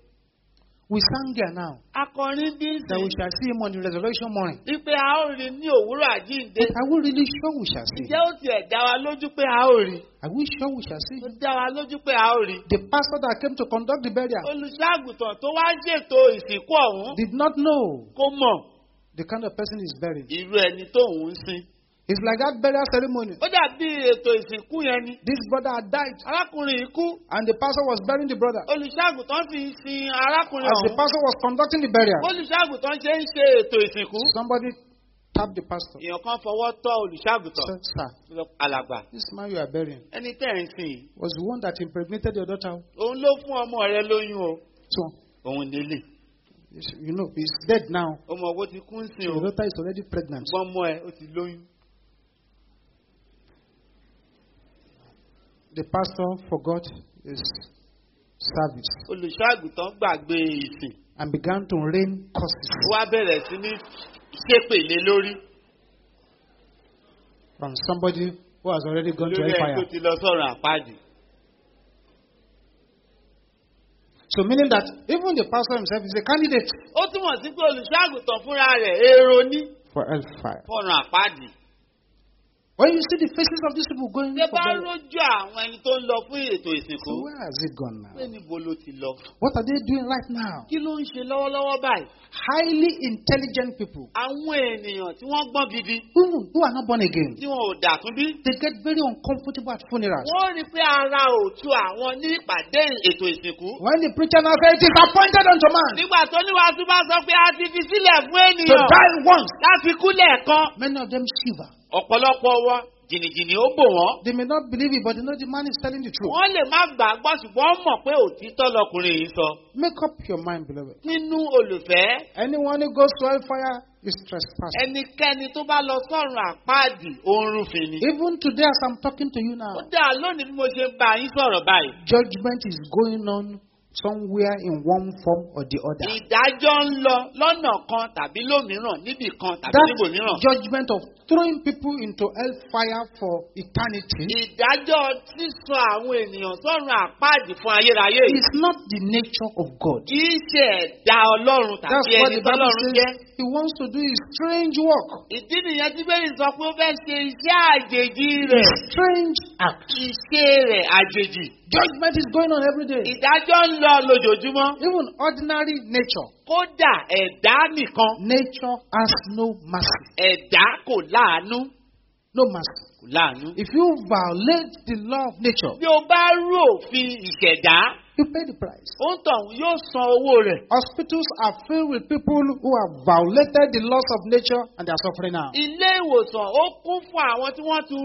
We sang here now akọrin ń that we shall see him on the resurrection morning. wípé a ó rí ní òwúrọ̀ àjíǹde. But are we really sure we shall see ǹjẹ́ ó tiẹ̀ dá wa lójú pé a ó rí? Are we sure we shall see ó dá wa lójú pé a ó rí. The pastor that came to conduct the burial olùṣọ́àgùtàn tó wá ṣètò ìsìnkú ọ̀hún did not know kó mọ̀ the kind of person he's burying. irú ẹni tóun ń sin. It's like that burial ceremony. ó dàbí ètò ìsìnkú yẹn ni. This brother had died arákùnrin yìí kú and the pastor was burying the brother. olùṣọ́àgùtàn sì sin arákùnrin As the pastor was conducting the burial, olùṣọ́àgùtàn ṣe ń ṣe ètò ìsìnkú. somebody tapped the pastor. èèyàn kan fọwọ́ tọ́ olùṣọ́àgùtàn. Said, Sir, alàgbà this man you are burying ẹni tẹ́ ẹ̀ ń sìn was the one that impregnated your daughter. òun ló fún ọmọ rẹ lóyún o. So, òun nílé you know, he's dead now. ọmọ owó ti kú ń sìn Your daughter is already pregnant. ṣùgbọ́n ẹ ó ti lóyún. The pastor forgot his service olùṣọ́àgùtàn gbàgbé ìsìn. and began to rain curses ó wá bẹ̀rẹ̀ sí ní ṣépèlé lórí on somebody who has already gone to lórí ẹni tó hellfire. ti lọ sọ̀rọ̀ àpáàdì. So, meaning that even the pastor himself is a candidate ó túmọ̀ sí pé olùṣọ́àgùtàn fúnra rẹ̀ èrò ní for hellfire. fọ̀rọ̀ àpáàdì. When you see the faces of these people going ṣé for bá burial, rójú àwọn ẹni tó ń lọ fún ètò ìsìnkú. so where has it gone now? pé níbo ló ti lọ. What are they doing right now? kí ló ń ṣe lọ́wọ́lọ́wọ́ báyìí. Highly intelligent people, àwọn ènìyàn tí wọ́n gbọ́n gidi even who are not born again, tí wọn ò dàtún bí. they get very uncomfortable at funerals. wọ́n rí i pé ara ò tu àwọn ní ìpàdé ètò ìsìnkú. When the preacher now says it is appointed unto man nígbà tó níwájú bá sọ pé a ti fi sílẹ̀ fún to die once, láti kú lẹ́ẹ̀kan. many of them shiver. Ọ̀pọ̀lọpọ̀ wọn jìnnìjìnnì ó bò wọ́n. They may not believe it, but they know the man is telling the truth. wọ́n lè má gbà á gbọ́ ṣùgbọ́n mọ̀ pé òtítọ́ lọkùnrin yìí sọ. Make up your mind, beloved. nínú olùfẹ́ Anyone who goes to hellfire is trespassing. ẹnikẹ́ni tó bá lọ sọ́run àpáàdì oorunfin ni. Even today, as I'm talking to you ó now, dáa lónìí bí mo ṣe ń bá yín sọ̀rọ̀ báyìí. judgment is going on somewhere in one form or the other. ìdájọ́ ń lọ lọ́nà kan tàbí lómìíràn níbì kan tàbí That níbòmíràn. judgment of throwing people into hellfire for eternity ìdájọ́ sísọ àwọn ènìyàn sọ́run àpáàdì fún ayérayé is not the nature of God. kì í ṣe ẹ̀dá ọlọ́run tàbí ẹni tọ́lọ́run jẹ́. He wants to do his strange work, ìdí nìyẹn tí bẹ́ẹ̀ sọ pé ó fẹ́ ṣe iṣẹ́ àjèjì rẹ̀. strange act. iṣẹ́ rẹ̀ àjèjì. Judgment is going on every day. ìdájọ́ ń lọ lójoojúmọ́. Even ordinary nature. kódà ẹ̀dá nìkan Nature has no mercy. ẹ̀dá kò láàánú. No mercy. kò láàánú. If you violate the law of nature, bí o bá rú òfin ìṣẹ̀dá you pay the price. ó ń yóò san owó rẹ̀. Hospitals are filled with people who have violated the laws of nature and they are suffering now. ilé ìwòsàn ó kún fún àwọn tí wọ́n ti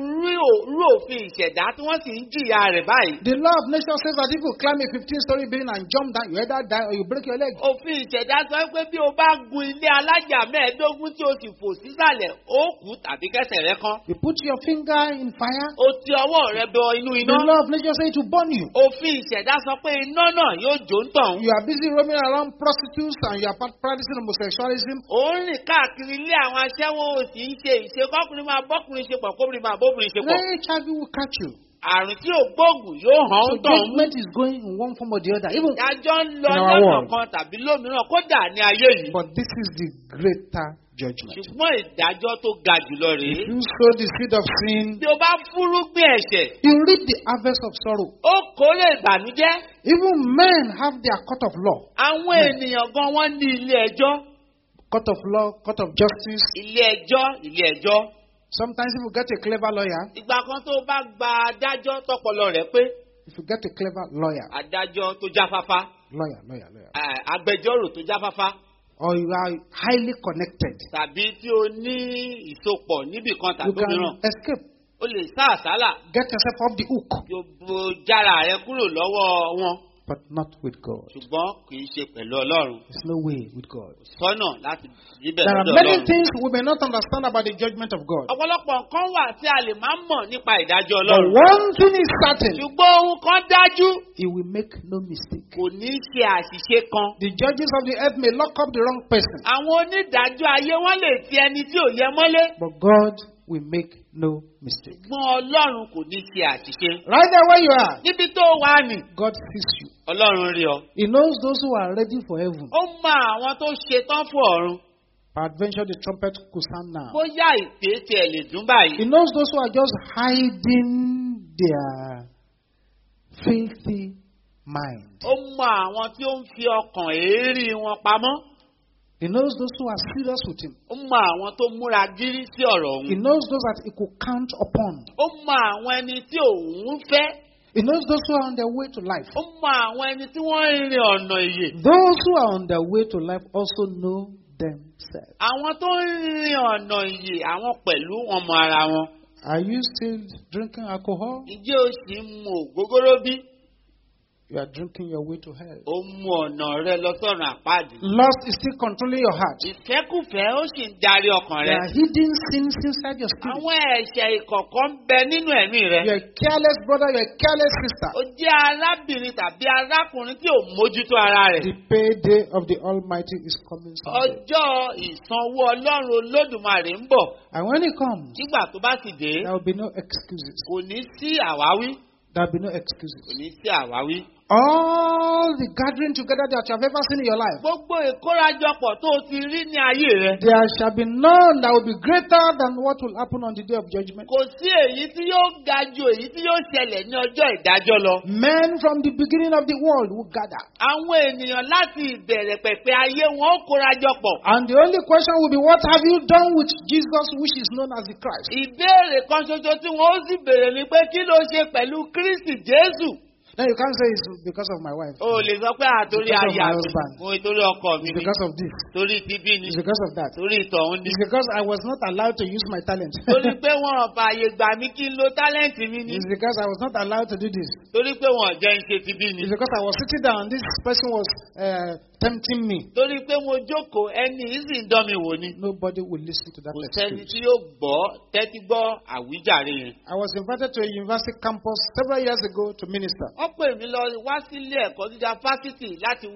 rú òfin ìṣẹ̀dá tí wọ́n sì ń jìyà rẹ̀ báyìí. The law of nature says that if you climb a 15 story building and jump down, you either die or you break your leg. òfin ìṣẹ̀dá sọ pé bí o bá gun ilé alájà mẹ́ẹ̀ẹ́dógún tí o sì fò sísàlẹ̀ ó kú tàbí kẹsẹ̀ rẹ kan. You put your finger in fire, o ti ọwọ́ rẹ bọ inú the iná. law of nature says it will burn you. òfin ìṣẹ̀dá sọ pé iná náà yóò jó ń tọ̀hún. You are busy roaming around prostitutes and you are practicing homosexualism. ó ń rìn káàkiri ilé àwọn aṣẹ́wó o sì ń ṣe ìṣe kọ́kùnrin máa bọ́kùnrin ṣe pọ̀ kóbìnrin máa bóbìnrin ṣe pọ̀. Then HIV will catch you. Àrùn tí ò gbóògùn yóò hàn So ń tọ̀hún. judgment is going in one form or the other. Even, ìdájọ́ ń lọ In our lọ́nà world. kan tàbí lómìíràn kódà ní ayé yìí. but this is the greater judgment. ṣùgbọ́n ìdájọ́ tó ga jùlọ rèé. If you sow the seed of sin, bí o bá fúrúgbìn ẹ̀ṣẹ̀ you reap the harvest of sorrow. ó kórè ìbànújẹ́. Even men have their court of law, àwọn ènìyàn gan wọ́n ní ilé ẹjọ́ court of law, court of justice. ilé ẹjọ́ ilé ẹjọ́. Sometimes if you get a clever lawyer, ìgbà kan tó bá gba adájọ́ tọpọlọ rẹ̀ pé if you get a clever lawyer, adájọ́ tó jáfáfá lawyer, lawyer, lawyer, agbẹjọ́rò tó jáfáfá or you are highly connected, tàbí tí o ní ìsopọ̀ níbì kan you tàbí can mìíràn escape, o lè sá àsálà. Get yourself off the hook, yóò bo jára rẹ kúrò lọ́wọ́ wọn but not with God. ṣùgbọ́n kì í ṣe pẹ̀lú ọlọ́run There's no way with God. sọ́nà láti ríbẹ̀ There are many things we may not understand about the judgment of God. ọ̀pọ̀lọpọ̀ nǹkan wà tí a lè máa mọ̀ nípa ìdájọ́ But one thing is certain, ṣùgbọ́n ohun kan dájú He will make no mistake. kò ní í ṣe àṣìṣe kan. The judges of the earth may lock up the wrong person, àwọn onídàájọ́ ayé wọ́n lè ti ẹni tí ò yẹ mọ́lé. but God will make no mistake. ṣùgbọ́n ọlọ́run kò ní ṣe àṣìṣe. Right there where you are, níbi tó wà ní God sees you. ọlọ́run rí ọ. He knows those who are ready for heaven. ó mọ àwọn tó ṣetán fún ọ̀run. Peradventure the trumpet could sound now. bóyá ìpè tiẹ̀ lè dún báyìí. He knows those who are just hiding their filthy mind. ó mọ àwọn tí ó ń fi ọkàn èérí wọn pamọ́. He knows those who are serious with him. ó mọ àwọn tó múra gírí sí ọ̀rọ̀ He òun. knows those that he could count upon. ó mọ àwọn ẹni tí òun fẹ́. He knows those who are on their way to life. ó mọ àwọn ẹni tí wọ́n ń rin ọ̀nà ìyè. Those who are on their way to life also know themselves. àwọn tó ń rin ọ̀nà ìyè àwọn pẹ̀lú wọn mọ ara wọn. Are you still drinking alcohol? ǹjẹ́ o sì ń mu ògógóró bí? You are drinking your way to hell. ó mú ọ̀nà rẹ lọ sọ́run àpáàdì. Lust is still controlling your heart. ìfẹ́kùfẹ́ ó sì ń darí ọkàn rẹ. There are hidden sins inside your spirit. àwọn ẹ̀ṣẹ̀ ìkọ̀kọ̀ ń bẹ nínú ẹ̀mí rẹ. You're a careless brother, you're a careless sister. ó jẹ́ arábìnrin tàbí arákùnrin tí ò mójútó ara rẹ̀. The payday of the Almighty is coming someday. ọjọ́ ìsanwó ọlọ́run olódùmarè ń bọ̀. And when it comes, nígbà tó bá sì dé there will be no excuses. kò ní sí àwáwí. There will be no kò excuses. ní sí àwáwí. All the gathering together that you have ever seen in your life, gbogbo ìkórajọpọ̀ tó o ti rí ní ayé rẹ. there shall be none that will be greater than what will happen on the day of judgment. kò sí èyí tí yóò ga ju èyí tí yóò ṣẹlẹ̀ ní ọjọ́ ìdájọ́ lọ. Men from the beginning of the world will gather. àwọn ènìyàn láti ìbẹ̀rẹ̀ pẹ̀pẹ̀ ayé wọn ó kórajọpọ̀. And the only question will be, What have you done with Jesus, which is known as the Christ? ìbéèrè kan ṣoṣo tí wọn ó sì béèrè ni pé kí ló ṣe pẹ̀lú kristi jésù. Then you can't say it's because of my wife. Oh, lè sọ pé àtòrí Because of my mi husband. mo torí ọkọ mi It's because of this. torí ni It's because of that. torí ìtọ̀hún ni It's because I was not allowed to use my talent. torí pé wọn ò fààyè gbà mí kí n lo tálẹ́ǹtì mi ni It's because I was not allowed to do this. torí pé wọn ò jẹ́ ń ṣe tibí ni It's because I was sitting down this person was uh, tempting me. torí pé mo jókòó ẹni yìí sì ń dán mi wò ni Nobody will listen to that kò sẹ́ni tí yóò gbọ́ tẹ́tí gbọ́ àwíjàre yẹn. I was invited to a university campus several years ago to minister. wọ́n pè mí lọ wá sílé ẹ̀kọ́ gíga fásitì láti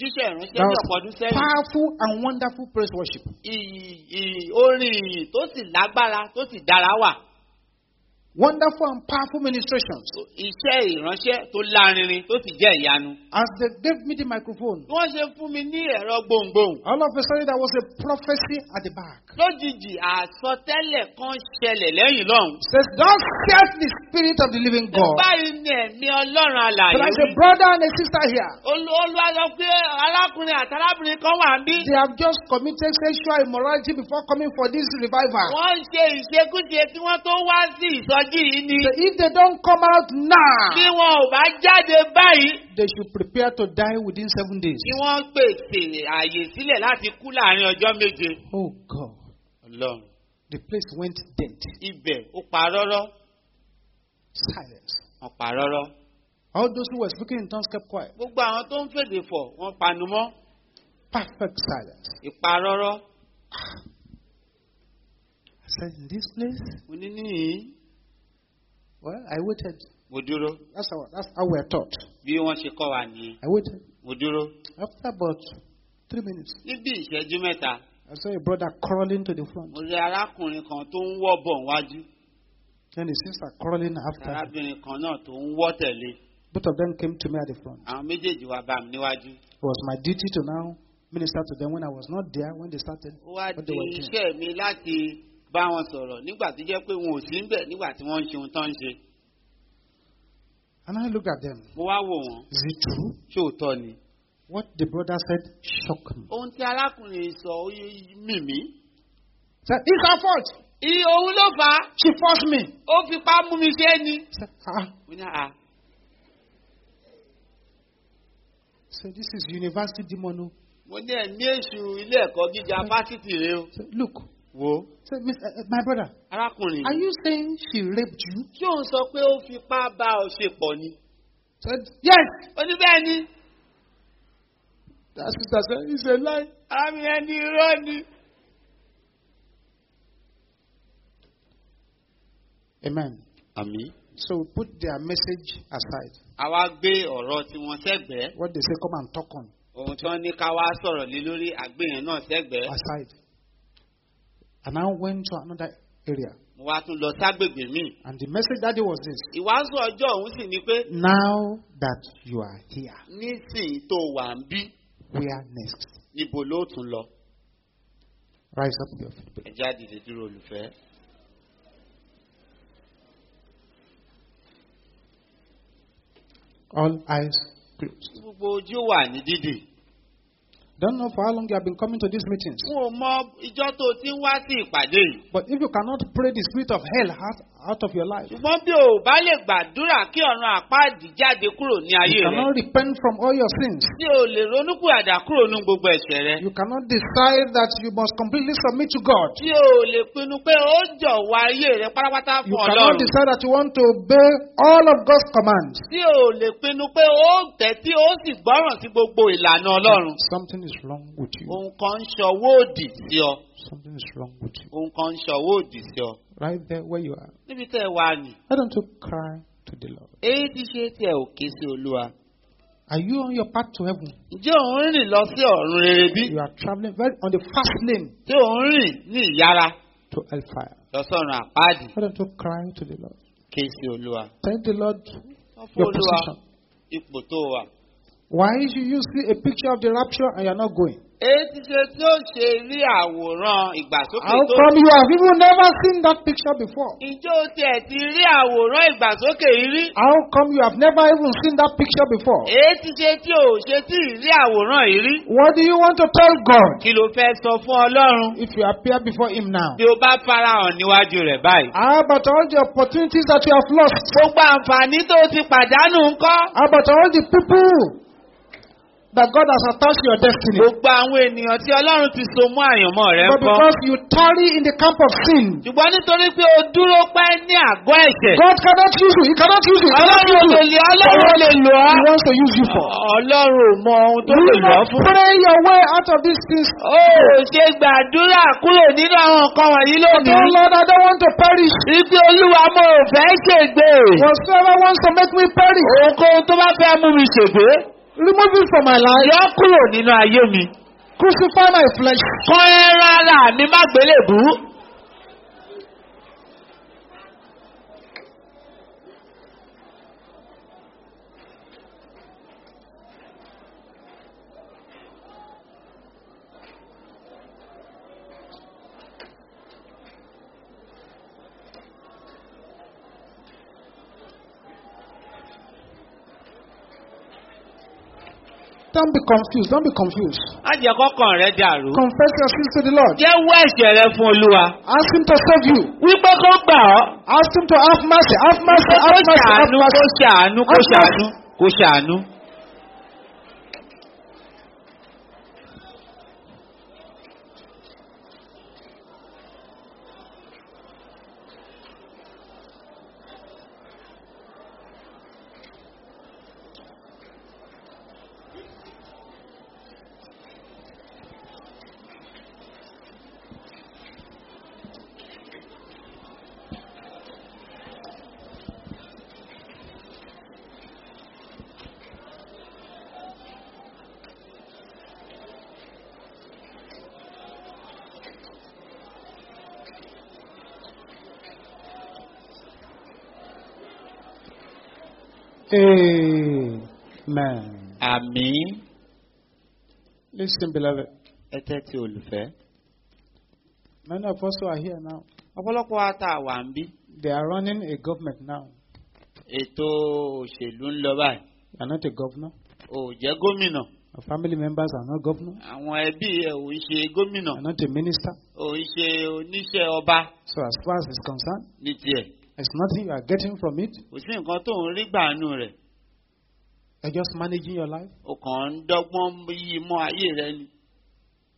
jíṣẹ́ ìránṣẹ́ ní ọ̀pọ̀ ọdún sẹ́yìn. powerful and wonderful praise worship. Ì- ì- orin ìyìn tó sì lágbára tó sì dára wà. Wonderful and powerful ministrations. iṣẹ́ ìránṣẹ́ tó lárinrin tó sì jẹ́ ìyanu. As they gave me the microphone, wọ́n ṣe fún mi ní ẹ̀rọ gbohùngbohùn. all of a sudden there was a prophecy at the back. lójijì àsọtẹ́lẹ̀ kan ṣẹlẹ̀ lẹ́yìn lọ́hùn. Says, Thus saith the Spirit of the living God. báyìí ni ẹ̀mí ọlọ́run alàyè there's a wí. brother and a sister here. Olú- olúwa sọ pé arákùnrin àti arábìnrin kan wà ń bí. They have just committed sexual immorality before coming for this revival. wọ́n ṣe ìṣekúṣe tí wọ́n tó wá sí ìsọjí yìí ni. So if they don't come out bí now, wọn ò bá jáde báyìí. they should prepare to die within seven days. kí wọ́n pèsè àyè sílẹ̀ láti kú láàárín ọjọ́ méje. Oh God. ọlọ́run The place went dead. ibẹ̀ ó pa rọ́rọ́ Silence. wọ́n pa rọ́rọ́. All those who were speaking in tongues kept quiet. gbogbo àwọn tó ń fèdè fọ̀ wọ́n panu mọ́ Perfect silence. ìparọ́rọ́. I said, In this place? mo ní níyìn Well, I waited. mo dúró That's how, that's how we're taught. bí wọ́n ṣe kọ́ wa nìyẹn I waited. mo dúró. After about three minutes, níbi ìṣẹ́jú mẹ́ta I saw a brother crawling to the front. mo rí arákùnrin kan tó ń wọ́ bọ̀ wájú Then the sister crawling after. arábìnrin kan náà tó ń wọ́ tẹ̀lé Both of them came to me at the front. àwọn méjèèjì wá bá mi níwájú. It was my duty to now minister to them when I was not there, when they started. ó wá What di they were doing. iṣẹ́ mi láti bá wọn sọ̀rọ̀ nígbà tó jẹ́ pé wọn ò sí ń bẹ̀ nígbà tí wọ́n ń ṣe ohun tó ń ṣe. And I looked at them. mo wá wò wọ́n Is it true? ṣé òótọ́ ni. What the brother said shocked me. ohun tí arákùnrin sọ ó mì mí. Said, it's her fault. iye òun ló fà á She forced me. ó fipá mú mi ṣe é ni. Said, ah. mo ní à So this is university demon. oh. mo ní ẹ̀mí èṣù ilé ẹ̀kọ́ gíga fásitì rẹ o. Look. Wo Miss, uh, uh, my brother, arákùnrin are you saying she raped you? tí òun sọ pé ó fipá bá ọ ṣe pọ̀ ni. Said, yes. ó ní bẹ́ẹ̀ ni That sister said, it's a lie. àmì ẹni irọ́ ni. Amen. àmì. So put their message aside. àwa gbé ọ̀rọ̀ tí wọ́n sẹ́gbẹ̀ẹ́ What they say, come and talk on. ohun tí wọ́n ní ká wá sọ̀rọ̀ lé lórí àgbéyàn náà sẹ́gbẹ̀ẹ́. Aside. And I went to another area. mo wá tún lọ ságbègbè míì. And the message daddy was this ìwàásù ọjọ́ òun sì ni pé Now that you are here, nísìnyí tó wà ń bí where next? níbo ló tún lọ. Rise up your feet. ẹ jáde lè dúró olùfẹ́. All eyes closed. gbogbo ojú wà ní dídì. Don't know for how long you have been coming to these meetings. But if you cannot pray, the spirit of hell out, out of your life. You cannot repent from all your sins. You cannot decide that you must completely submit to God. You cannot decide that you want to obey all of God's commands. Something is wrong with you. ohun kan ń ṣọwọ́ òdì sí ọ. Something is wrong with you. ohun kan ń ṣọwọ́ òdì sí ọ. Right there where you are. níbi tẹ́ ẹ wà ní. Why don't you cry to the Lord? èyí ti ṣe tí ẹ ò ké sí olúwa. Are you on your path to heaven? ǹjẹ́ òun rìn lọ sí ọ̀run rere bí? You are traveling very on the fast lane tí òun rìn ní ìyára to hellfire. lọ sọ̀run àpáàdì. Why don't you cry to the Lord? ké sí olúwa. Tell the Lord your position. ipò tó wà. Why should you see a picture of the rapture and you are not going? èyí ti ṣe tí ó ṣe rí àwòrán ìgbàsókè How come you have even never seen that picture before? ìjọ tiẹ̀ ti rí àwòrán ìgbàsókè yìí rí. How come you have never even seen that picture before? èyí ti ṣe tí ò ṣe tí ì rí àwòrán yìí rí. What do you want to tell God kí ló fẹ́ sọ fún ọlọ́run if you appear before Him now? bí o bá farahàn níwájú rẹ̀ báyìí. How about all the opportunities that you have lost? gbogbo àǹfààní tó ti pàdánù ńkọ́. How about all the people that God has attached your destiny? gbogbo àwọn ènìyàn tí ọlọ́run ti so mú àyànmọ́ rẹ̀ But ńkọ́. because you tarry in the camp of sin, ṣùgbọ́n nítorí pé o dúró pẹ́ ní àgọ́ ẹ̀ṣẹ̀. God cannot use you. He cannot use you. He cannot use you. ọlọ́run lè lò He ọ́. wants to use you for. ọlọ́run ò mọ ohun tó lè lò ọ́ must fún. pray your way out of these things. ó ṣe gbàdúrà kúrò nínú àwọn nǹkan wọ̀nyí Oh lónìí. Lord, I don't want to perish. Ibi olúwa mo ò fẹ́ ṣègbè. Whatsoever wants to make me perish, Ohunkóhun tó bá fẹ́ mú mi ṣègbè. Remove it from my life. Yọ kúrò nínú ayé mi. Crucify my flesh. Kọ́ ẹran ara mi má gbélébú. Don't be confused. Don't be confused. Má jẹ́ kọ́kàn rẹ dàrú. Confess your sins to the Lord. Jẹ́wọ́ ẹ̀ṣẹ̀ rẹ fún olúwa. Ask Him to save you. Wípé kó gbà ọ́. Ask Him to have mercy. Have mercy. Have mercy. Have ṣàánú, kó mercy. ṣàánú, kó ṣàánú, mercy. kó ṣàánú. Amen. Àmín. Listen, beloved. Ẹ tẹ́tí olùfẹ́. Many of us who are here now, Ọ̀pọ̀lọpọ̀ wa tá a wà ń bí. they are running a government now. Ètò òṣèlú ń lọ báyìí. You are not a governor. O jẹ́ gómìnà. Your family members are not governor. Àwọn ẹbí ẹ̀ ò ń ṣe gómìnà. You are not a minister. ò ń ṣe oníṣẹ́ ọba So as far as it's concerned, ní tiẹ̀. There's nothing you are getting from it. Kò sí nǹkan tó ń rí gbàánú rẹ̀. You're just managing your life. O kàn ń dọ́gbọ́n yí mọ́ ayé rẹ ni.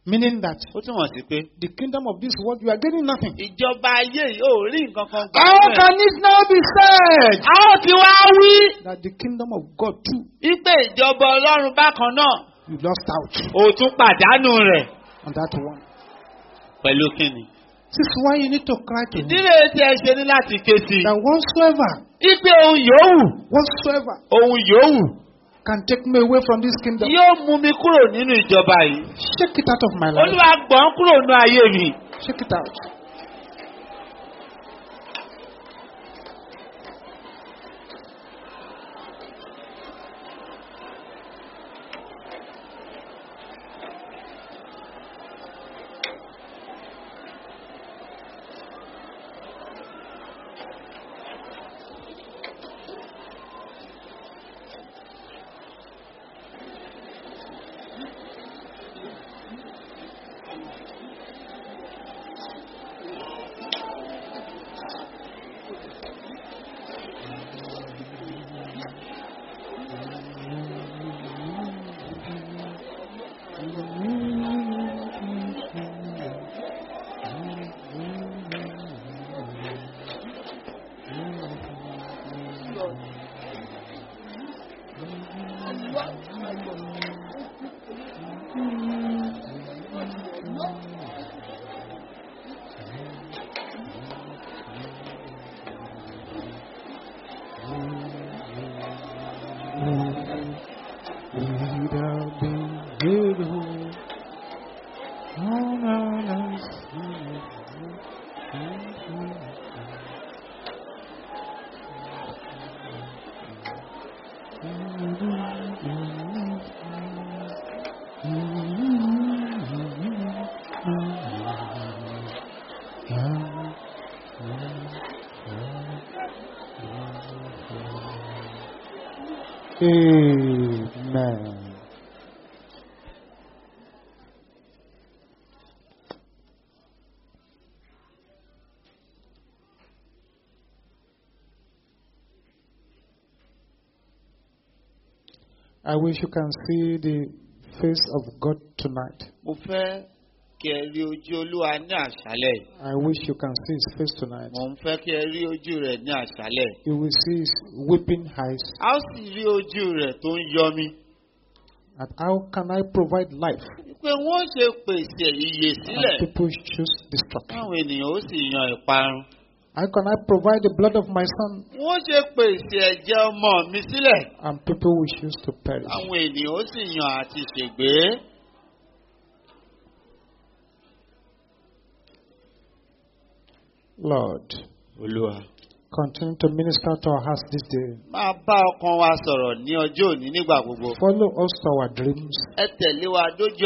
Meaning that Ó túmọ̀ sí pé the kingdom of this world, you are getting nothing. ìjọba ayé yìí ò rí nǹkan kan gbà. How can it now be said A ó ti wá wí that the kingdom of God too, wípé ìjọba Ọlọ́run bákan náà you lost out ò tún pàdánù rẹ̀. on that one? Pẹ̀lú kíni? This is why you need to cry to him. Ìdílé tí ẹ ṣe ní láti ké sí. That whatsoever, Ipe ohun yòówù, whatsoever ohun yòówù can take me away from this kingdom, yóò mú mi kúrò nínú ìjọba yìí. shake it out of my life. Olúwa gbọ̀n kúrò nínú ayé mi. Shake it out. Amen. I wish you can see the face of God tonight. Kí ẹ rí ojú olúwa ní àṣálẹ̀. I wish you can see his face tonight. mo ń fẹ́ kí ẹ rí ojú rẹ̀ ní àṣálẹ̀. You will see his weeping eyes. a ó sì rí ojú rẹ̀ tó ń yọ mí. And how can I provide life? pé wọ́n ṣe pèsè ìyè sílẹ̀ And people choose destruction. táwọn ènìyàn ó sì yan ìparun. How can I provide the blood of my son? wọ́n ṣe pèsè ẹ̀jẹ̀ ọmọ mi sílẹ̀ And people will choose to perish. àwọn ènìyàn ó sì yan àti ṣègbé. Lord, olúwa continue to minister to our hearts this day. máa bá ọkàn wa sọ̀rọ̀ ní ọjọ́ òní nígbà gbogbo. Follow us to our dreams. ẹ tẹ̀lé wa dójú